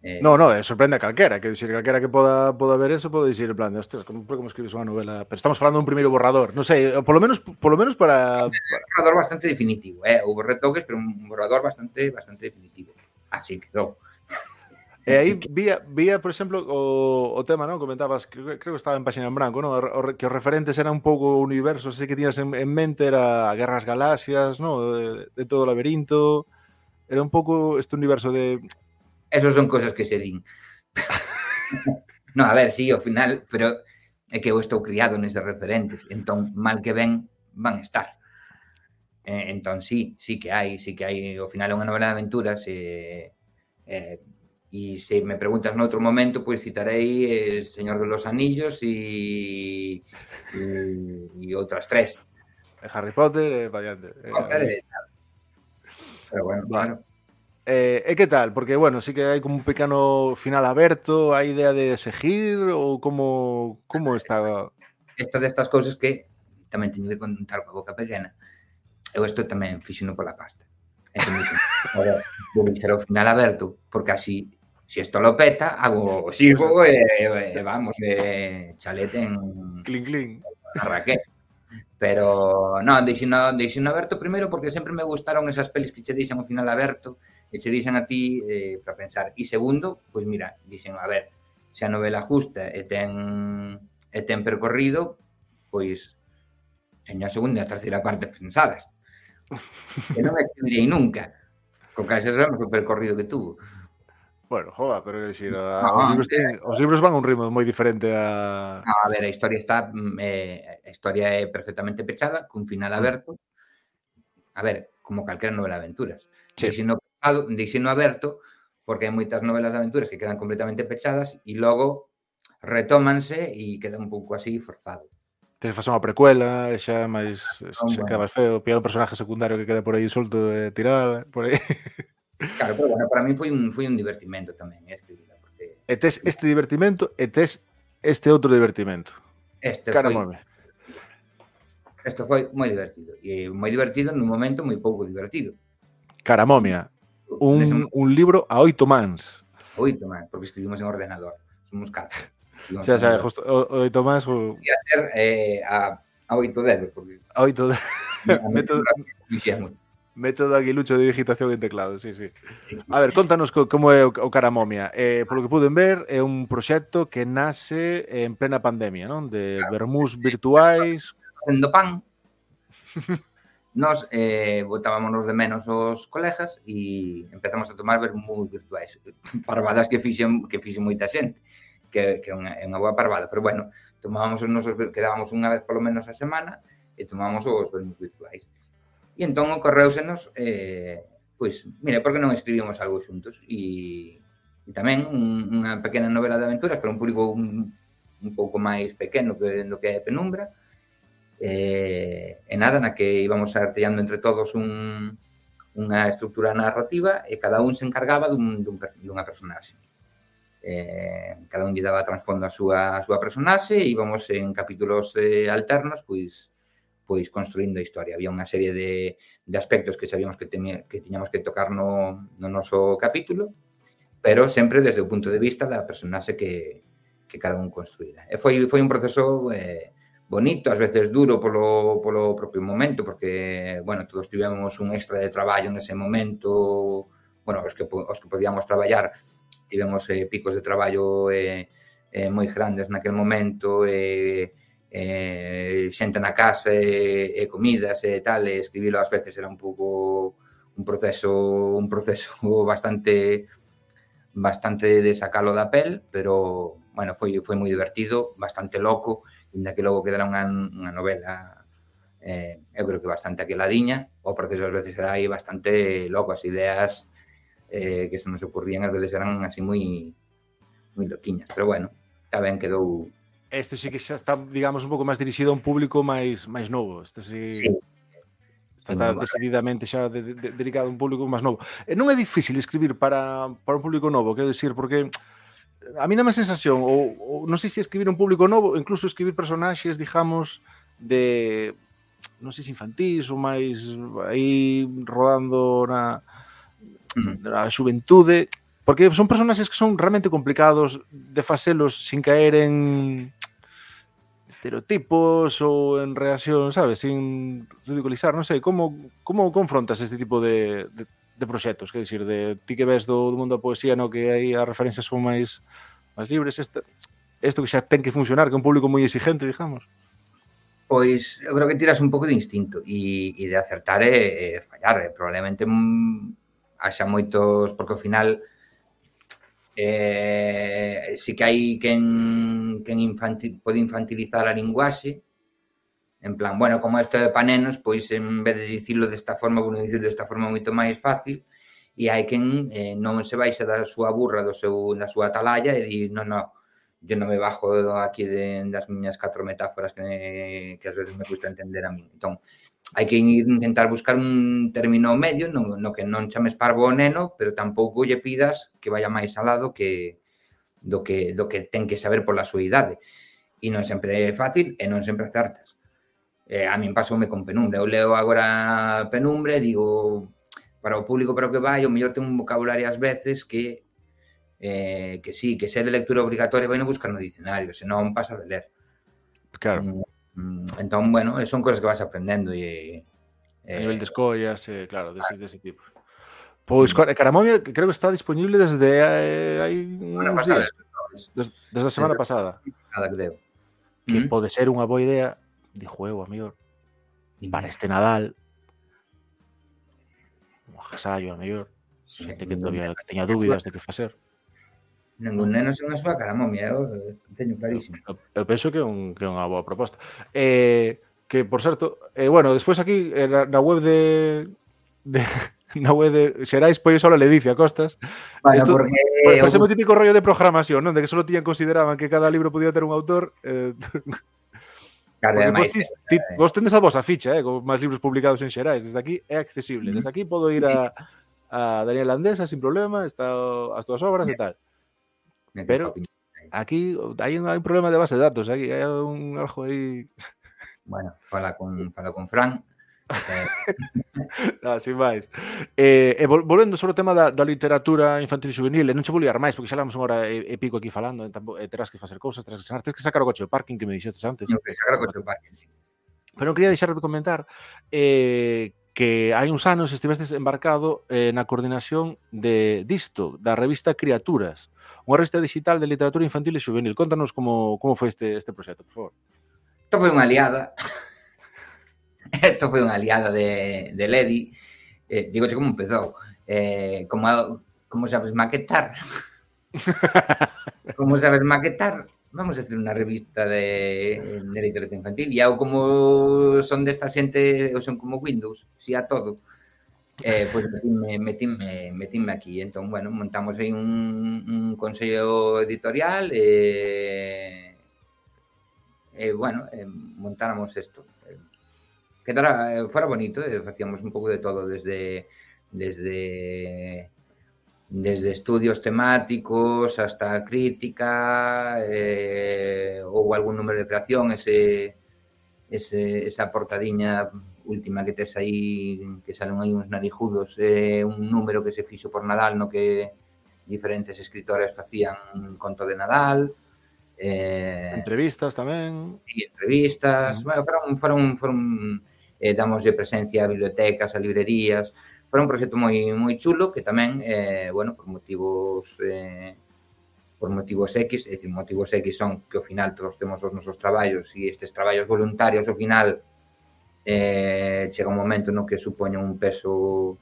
Eh, no, no, eh, sorprende a calquera, que dicir, calquera que poda, poda ver eso pode dicir en plan, de, ostras, como, como escribes unha novela, pero estamos falando dun primeiro borrador, non sei, polo menos polo menos para un borrador bastante definitivo, eh, houve retoques, pero un borrador bastante bastante definitivo. Así quedou. E aí vía, vía, por exemplo, o, o tema, non? Comentabas, creo, creo que estaba en página en branco, non? O, que os referentes eran un pouco universos, así que tiñas en, en mente era Guerras Galaxias, non? De, de todo o laberinto, era un pouco este universo de Esos son cosas que se din. no, a ver, sí, ao final, pero é que eu estou criado neses referentes, entón, mal que ven, van estar. Eh, entón, sí, sí que hai, sí que hai, ao final é unha novela de aventuras, e, eh, e se me preguntas no outro momento, pois pues, citarei eh, Señor de los Anillos e, e, e outras tres. Harry Potter e variante. Potter e tal. Pero bueno, claro. Eh, eh e que tal? Porque, bueno, sí que hai como un pequeno final aberto, hai idea de seguir ou como, como está? Estas destas cousas que tamén teño que contar coa boca pequena. Eu isto tamén fixeno pola pasta. Entón, ver, vou deixar o final aberto, porque así, se si isto lo peta, hago sigo e, eh, vamos, e chalete en... Clin, clin. A Raquel. Pero, non, deixino, deixino aberto primeiro porque sempre me gustaron esas pelis que che deixan o final aberto e che dixen a ti eh, para pensar. E segundo, pois mira, dixen, a ver, se a novela justa e ten, e ten percorrido, pois teño a segunda e a terceira parte pensadas. Que non escribirei nunca. Co cal xa sabemos o percorrido que tuvo. Bueno, joda, pero que dixir, a... no, os, libros, ten, os libros van a un ritmo moi diferente a... No, a ver, a historia está mm, eh, a historia é perfectamente pechada, cun final ah. aberto. A ver, como calquera novela de aventuras. Sí. E se non pechado, deixino aberto, porque hai moitas novelas de aventuras que quedan completamente pechadas e logo retómanse e queda un pouco así forzado. Tens facer unha precuela, xa máis xa ah, bueno. queda máis feo, pillar un personaje secundario que queda por aí solto de tirar por aí. Claro, pero bueno, para mí foi un foi un divertimento tamén este, eh, porque E tes este divertimento e tes este outro divertimento. Este Cara foi Isto foi moi divertido. E moi divertido nun momento moi pouco divertido. Cara momia, un, un, libro a oito mans. Oito mans, porque escribimos en ordenador. Somos catro. Xa, xa, justo oito mans... O... Ia ser eh, a, a oito dedos, porque... A oito dedos. método, método aguilucho de digitación en teclado, sí, sí. A ver, contanos co, como é o, o Caramomia. Eh, polo que puden ver, é un proxecto que nace en plena pandemia, non? De claro. vermús virtuais... Facendo pan. Nos eh, botábamos de menos os colegas e empezamos a tomar vermús virtuais. Parvadas que fixen, que fixen moita xente, que, que é unha, é unha boa parvada. Pero, bueno, tomábamos os nosos, quedábamos unha vez polo menos a semana e tomábamos os vermús virtuais. E entón ocorreusenos, eh, pois, mire, por que non escribimos algo xuntos? E, e tamén un, unha pequena novela de aventuras para un público un, un pouco máis pequeno que do que é Penumbra, eh, e nada, na que íbamos artellando entre todos un, unha estructura narrativa e cada un se encargaba dun, dun, dunha personaxe. Eh, cada un lle daba transfondo a súa, a súa personaxe e íbamos en capítulos eh, alternos pois pois construindo a historia. Había unha serie de, de aspectos que sabíamos que, temía, que tiñamos que tocar no, no noso capítulo, pero sempre desde o punto de vista da personaxe que, que cada un construíra. E foi, foi un proceso eh, bonito, ás veces duro polo, polo propio momento, porque, bueno, todos tivemos un extra de traballo nese momento, bueno, os que, os que podíamos traballar, tivemos eh, picos de traballo eh, eh, moi grandes naquel momento, eh, eh, xente na casa, e, eh, e comidas e eh, tal, e escribilo ás veces era un pouco un proceso un proceso bastante bastante de sacalo da pel, pero bueno, foi foi moi divertido, bastante loco, Inda que logo quedara unha, unha novela eh, eu creo que bastante aqueladiña, o proceso ás veces era aí bastante loco, as ideas eh, que se nos ocurrían ás veces eran así moi moi loquiñas, pero bueno, está ben quedou Este sí que xa está, digamos, un pouco máis dirixido a un público máis máis novo. Este sí, sí. Está, está decididamente xa de, de, dedicado a un público máis novo. E non é difícil escribir para, para un público novo, quero dicir, porque a mí dame a sensación, ou, ou non sei se escribir un público novo, incluso escribir personaxes, digamos, de non sei se infantis ou máis aí rodando na, na xuventude, porque son personaxes que son realmente complicados de facelos sin caer en estereotipos ou en reacción, sabes, sin ridiculizar, non sei, como como confrontas este tipo de, de de proxectos, quer dicir, de ti que ves do, do mundo da poesía, no que aí as referencias son máis máis libres, este, isto que xa ten que funcionar, que é un público moi exigente, digamos. Pois, eu creo que tiras un pouco de instinto e, e de acertar e, e fallar. E probablemente mm, haxa moitos, porque ao final eh, si que hai quen, quen infantil, pode infantilizar a linguaxe En plan, bueno, como isto é panenos, pois en vez de dicirlo desta forma, vou dicir desta forma moito máis fácil, e hai quen eh, non se baixa da súa burra do seu, da súa atalaya e di, non, non, yo non me bajo aquí de, das miñas catro metáforas que, que ás veces me custa entender a mí. Entón, hai que intentar buscar un término medio no, no que non chames parvo o neno, pero tampouco lle pidas que vaya máis alado que do que do que ten que saber pola súa idade. E non sempre é fácil e non sempre acertas eh, a min pasoume con penumbre. Eu leo agora penumbre, e digo para o público para o que vai, o mellor ten un vocabulario ás veces que eh, que sí, que se de lectura obligatoria vai non buscar no dicionario, senón pasa de ler. Claro. Mm, mm, entón, bueno, son cosas que vas aprendendo e... Eh, a nivel de escollas, eh, claro, dese, claro. dese tipo. Pois mm. Caramonia creo que está disponible desde eh, hai uns pasada, días. Desde, desde a semana pasada. Nada, creo. Que mm pode ser unha boa idea dixo eu, amigo, para este Nadal, agasallo, amigo, sí, xente que todavía teña dúbidas de que facer. Ningún neno sen a súa cara momia, eu teño clarísimo. Eu, eu penso que é, un, que é unha boa proposta. Eh, que, por certo, eh, bueno, despois aquí, eh, na, na web de, de na web de Xerais, pois só le dice a Costas. Bueno, Esto, porque... Pues, pues, o típico rollo de programación, non? De que só tiñan consideraban que cada libro podía ter un autor. Eh, Además, vos, ti, vos tendes a vosa ficha, eh, con máis libros publicados en Xerais. Desde aquí é accesible. Desde aquí podo ir a, a Daniel Andesa sin problema, está as túas obras e tal. Pero aquí hai un, hai un problema de base de datos, aquí hai un algo aí... Bueno, fala con, fala con Fran. no, sin máis. Eh, e eh, volvendo sobre o tema da, da literatura infantil e juvenil, e non che vou liar máis, porque xa levamos unha hora e, e pico aquí falando, e, tampo, e terás que facer cousas, terás que sanar, terás que sacar o coche do parking que me dixestes antes. Non, que sacar o coche do parking, sí. Pero non quería deixar de comentar eh, que hai uns anos estivestes embarcado eh, na coordinación de disto, da revista Criaturas, unha revista digital de literatura infantil e juvenil. Contanos como, como foi este, este proxecto, por favor. Esta foi unha aliada. Isto foi unha aliada de, de Ledi. Eh, digo como empezou. Eh, como, como sabes maquetar. como sabes maquetar, vamos a hacer unha revista de, de literatura infantil. E eu como son desta xente, eu son como Windows, si a todo, eh, pues metíme, metíme, metíme aquí. Entón, bueno, montamos aí un, un consello editorial e, eh, bueno, eh, montáramos isto. quedara, eh, fora bonito, eh, facíamos un pouco de todo, desde desde desde estudios temáticos hasta crítica eh, ou algún número de creación ese, ese esa portadiña última que tes aí que salen aí uns narijudos eh, un número que se fixo por Nadal no que diferentes escritores facían un conto de Nadal eh, entrevistas tamén e entrevistas mm. bueno, foron, foron, foron eh, damoslle presencia a bibliotecas, a librerías, foi un proxecto moi moi chulo que tamén eh, bueno, por motivos eh, por motivos X, é dicir, motivos X son que ao final todos temos os nosos traballos e estes traballos voluntarios ao final eh, chega un momento no que supoñen un peso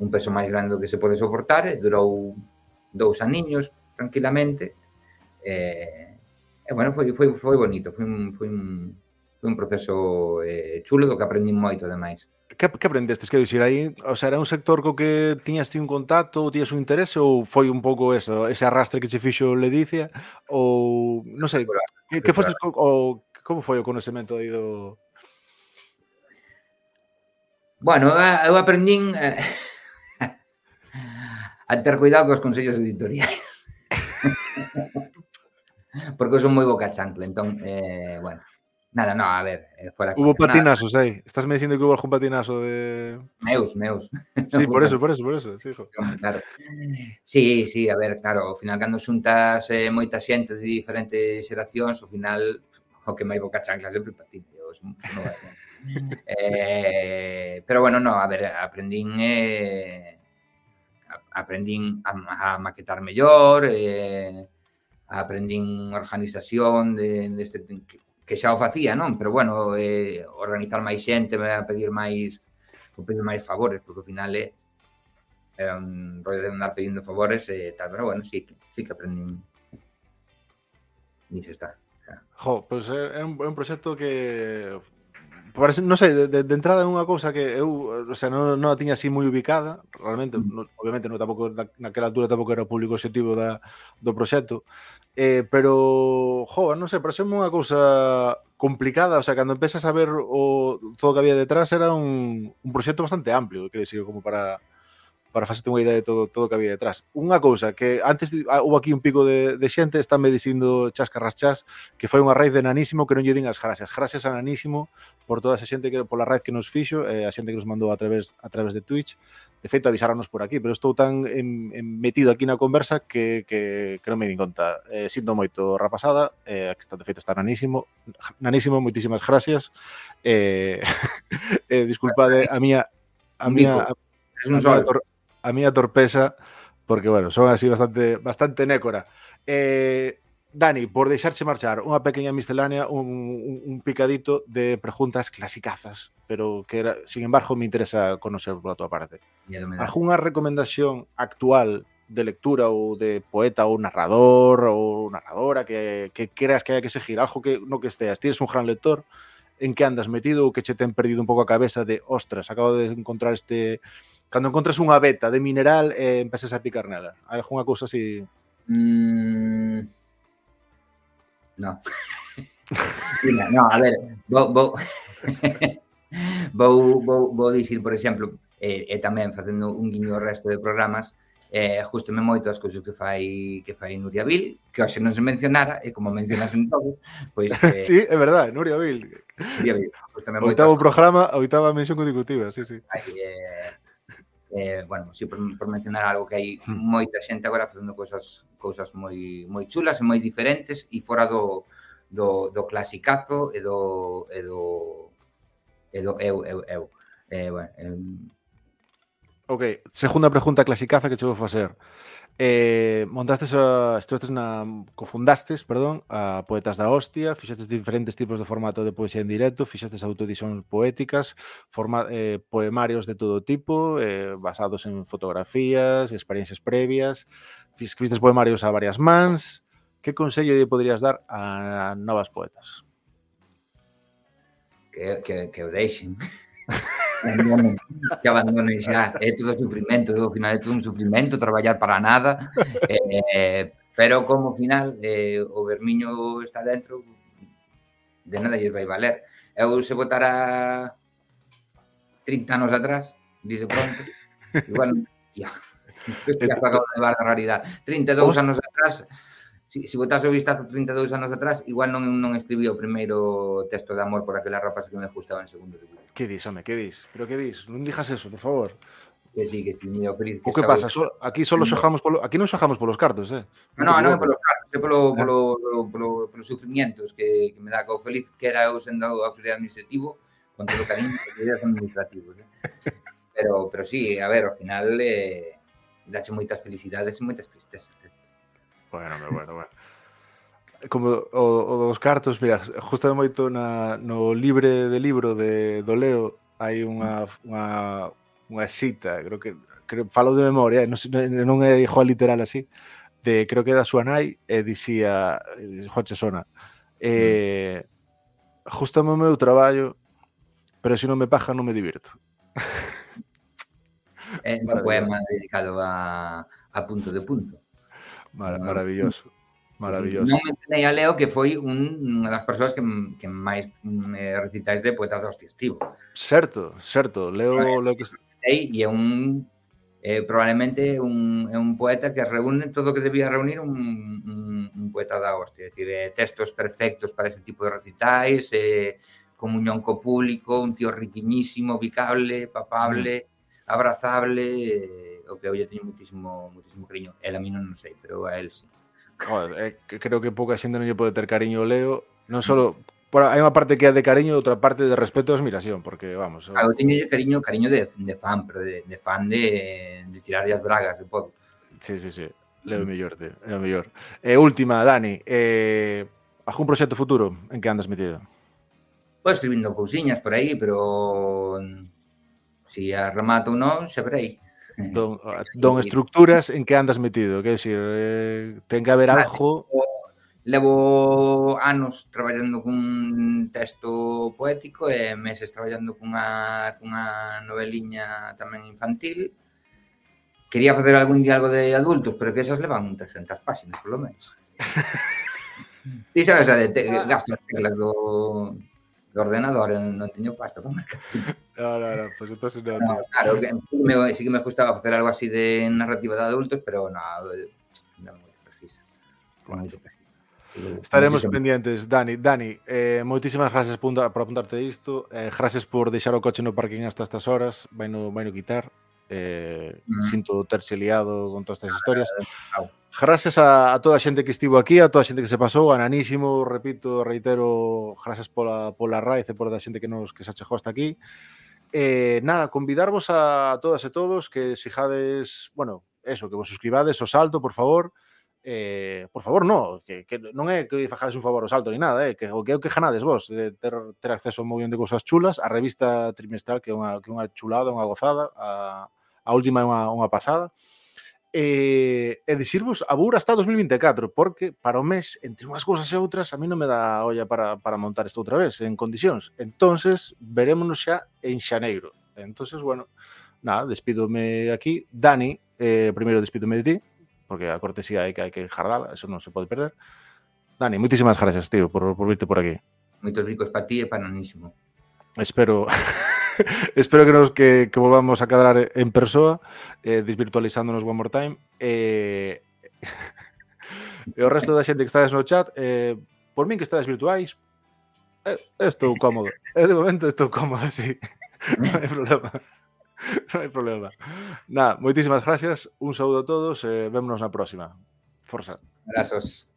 un peso máis grande do que se pode soportar e durou dous aniños tranquilamente. Eh, e bueno, foi, foi, foi bonito foi un, foi un, foi un proceso eh, chulo do que aprendín moito ademais. Que, que aprendestes? Que dicir, aí, o sea, era un sector co que tiñas ti un contacto ou tiñas un interese ou foi un pouco eso, ese arrastre que che fixo Ledicia ou, non sei, claro, que, que fostes, o, como foi o conocemento aí do... Bueno, eu aprendín eh, a ter cuidado cos consellos editoriais. Porque eu son moi boca chancla, entón, eh, bueno. Nada, no, a ver, eh, fuera Hubo coña, patinazos nada. aí. Estás me dicindo que hubo algún patinazo de... Meus, meus. Sí, por eso, por eso, por eso. Sí, hijo. Claro. Sí, sí, a ver, claro, ao final cando xuntas eh, moita xente de diferentes xeracións, ao final o que máis boca chancla sempre patina. Eu, eh, pero bueno, no, a ver, aprendín... Eh, aprendín a, a maquetar mellor, eh, aprendín organización de, de este, que xa o facía, non? Pero bueno, eh, organizar máis xente, me a pedir máis vou pedir máis favores, porque ao final é eh, era un rollo de andar pedindo favores e eh, tal, pero bueno, sí, sí que aprendín nisso está. Jo, pois pues eh, é, un, é un proxecto que parece, non sei, de, de, de entrada é unha cousa que eu, o sea, non, non a tiña así moi ubicada, realmente, mm. no, obviamente non tampouco naquela altura tampouco era o público objetivo da, do proxecto, Eh, pero, jo, non sei, parece unha cousa complicada, o sea, cando empezas a ver o todo que había detrás era un, un proxecto bastante amplio, quero dicir, como para para facerte unha idea de todo todo que había detrás. Unha cousa que antes ah, houve aquí un pico de, de xente, estánme dicindo chas carras chas, que foi unha raíz de Nanísimo que non lle din as gracias. Gracias a Nanísimo por toda esa xente que pola raíz que nos fixo, eh, a xente que nos mandou a través a través de Twitch. De feito, avisáronos por aquí, pero estou tan en, en metido aquí na conversa que, que, que non me din conta. Eh, sinto moito rapasada, eh, que está, de feito está nanísimo, nanísimo, moitísimas gracias. Eh, eh, disculpade eh, a mía a mía a, a, a mía torpeza porque bueno, son así bastante bastante nécora. Eh, Dani, por deixarche marchar, unha pequeña miscelánea, un, un, un picadito de preguntas clasicazas, pero que, era, sin embargo, me interesa conocer pola tua parte. Algúnha recomendación actual de lectura ou de poeta ou narrador ou narradora que, que creas que haya que seguir, algo que no que esteas, tienes un gran lector, en que andas metido ou que che ten perdido un pouco a cabeza de, ostras, acabo de encontrar este... Cando encontras unha beta de mineral, eh, empezas a picar nela. Hai algunha cousa así... Mm No. Mira, no, a ver, vou, vou, vou, vou, vou dicir, por exemplo, e, eh, e eh, tamén facendo un guiño ao resto de programas, eh, gustame moito as cousas que fai que fai Nuria Vil, que hoxe non se mencionara, e como mencionas en todos, pois... Eh, sí, é verdade, Nuria Vil. Nuria Vil. Oitavo programa, oitava mención consecutiva, sí, sí. Aí, eh, eh, bueno, si por, por mencionar algo que hai moita xente agora facendo cousas cousas moi moi chulas e moi diferentes e fora do do, do clasicazo e do e do e do eu eu eu. Eh, bueno, eh, Ok, segunda pregunta clasicaza que che vou facer. Eh, montastes a, estuvestes na, cofundastes, perdón, a Poetas da Hostia, fixestes diferentes tipos de formato de poesía en directo, fixestes autoedicións poéticas, forma, eh, poemarios de todo tipo, eh, basados en fotografías, experiencias previas, escribistes poemarios a varias mans. Que consello lle poderías dar a novas poetas? Que, que, que o deixen. que abandono xa. É todo sufrimento, ao final é todo un sufrimento traballar para nada. Eh, pero como final eh, o vermiño está dentro, de nada lles vai valer. Eu se votara 30 anos atrás, dice pronto, igual, bueno, ya, Estoy a de levar da realidad. 32 anos atrás, si, se botase o vistazo 32 anos atrás, igual non non escribí o primeiro texto de amor por aquela rapas que me gustaba en segundo de vida. Que dis, home, que dis? Pero que dis? Non dijas eso, por favor. Que sí, que sí, mira, feliz que O que pasa? So, aquí solo xojamos polo, aquí non xojamos polos cartos, eh? No, non, non polos cartos, é polo, ah. polo, polo, polo, polo sufrimientos que, que me dá co feliz que era eu sendo auxiliar administrativo, con todo cariño, auxiliares administrativos, eh? Pero, pero sí, a ver, ao final eh, dache moitas felicidades e moitas tristezas, eh? Bueno, meu, bueno, bueno. Como o, o dos cartos, mira, justo moito na, no libre de libro de do Leo hai unha, unha, unha cita, creo que creo, falo de memoria, non, non é igual literal así, de creo que da súa nai e dicía Joche Sona eh, mm. justo o meu traballo pero se non me paja non me divirto É un poema dedicado a, a punto de punto. Mar maravilloso maravilloso. Non me tenei a Leo que foi un, unha das persoas que, que máis me recitais de poeta do estivo certo, certo Leo, Leo que... e é un eh, probablemente un, é un poeta que reúne todo o que debía reunir un, un, un poeta da hostia, é dicir, eh, textos perfectos para ese tipo de recitais, eh, comunión co público, un tío riquiñísimo, bicable, papable, mm. abrazable, eh, o que eu lle teño muitísimo, muitísimo cariño. El a mí non, non sei, pero a él sí. Joder, eh, creo que pouca xente non lle pode ter cariño Leo, non só Por, hai unha parte que é de cariño e outra parte de respeto e admiración, porque, vamos... Claro, eu teño cariño, cariño de, de fan, pero de, de fan de, de tirar as bragas, pouco. Sí, sí, sí. É o mellor, tío. É o mellor. E última, Dani, eh, algún proxecto futuro en que andas metido? Pois escribindo cousiñas por aí, pero si a remato ou non, saberei. Eh, don, eh, ah, don eh, estructuras en que andas metido, quero decir, eh, ten que haber algo... Levo anos traballando cun texto poético e meses traballando cunha, cunha noveliña tamén infantil. Quería facer algún día algo de adultos, pero que esas levan 300 páxinas, polo menos. Ti sabes a de te, ah. gastas teclas do, ordenador, non teño pasta para marcar. No, no, no, pues entonces no. no claro, que, me, sí que me gustaba facer algo así de narrativa de adultos, pero no, non moito precisa. Moito precisa. Estaremos pendientes, Dani. Dani, eh, moitísimas gracias por, por apuntarte isto. Eh, gracias por deixar o coche no parking hasta estas horas. Vai no, vai no quitar. eh, mm. sinto terse liado con todas estas historias. Ah, gracias a, a toda a xente que estivo aquí, a toda a xente que se pasou, a Nanísimo, repito, reitero, gracias pola, pola raíz e por da xente que nos que se achejou hasta aquí. Eh, nada, convidarvos a todas e todos que sijades, bueno, eso, que vos suscribades o salto, por favor, eh, por favor, no, que, que non é que fajades un favor ao salto ni nada, eh, que o que, que ganades vos de ter, ter acceso a un montón de cousas chulas, a revista trimestral que é unha, que é unha chulada, unha gozada, a, a última é unha, unha pasada. E, e dicirvos a Bur hasta 2024, porque para o mes, entre unhas cousas e outras, a mí non me dá olla para, para montar isto outra vez, en condicións. Entonces, verémonos xa en xaneiro. Entonces, bueno, nada, despídome aquí. Dani, eh, primeiro despídome de ti, porque a cortesía hai que, hai que jardala, eso non se pode perder. Dani, moitísimas gracias, tío, por, por virte por aquí. Moitos ricos para ti e para nonísimo. Espero... espero que nos que, que volvamos a quedar en persoa, eh, desvirtualizándonos one more time. Eh, e o resto da xente que estades no chat, eh, por min que estades virtuais, eh, estou cómodo. Eh, de momento estou cómodo, sí. non hai problema. Non hai problema. Nada, moitísimas gracias, un saúdo a todos e eh, vémonos na próxima. Forza. Abrazos.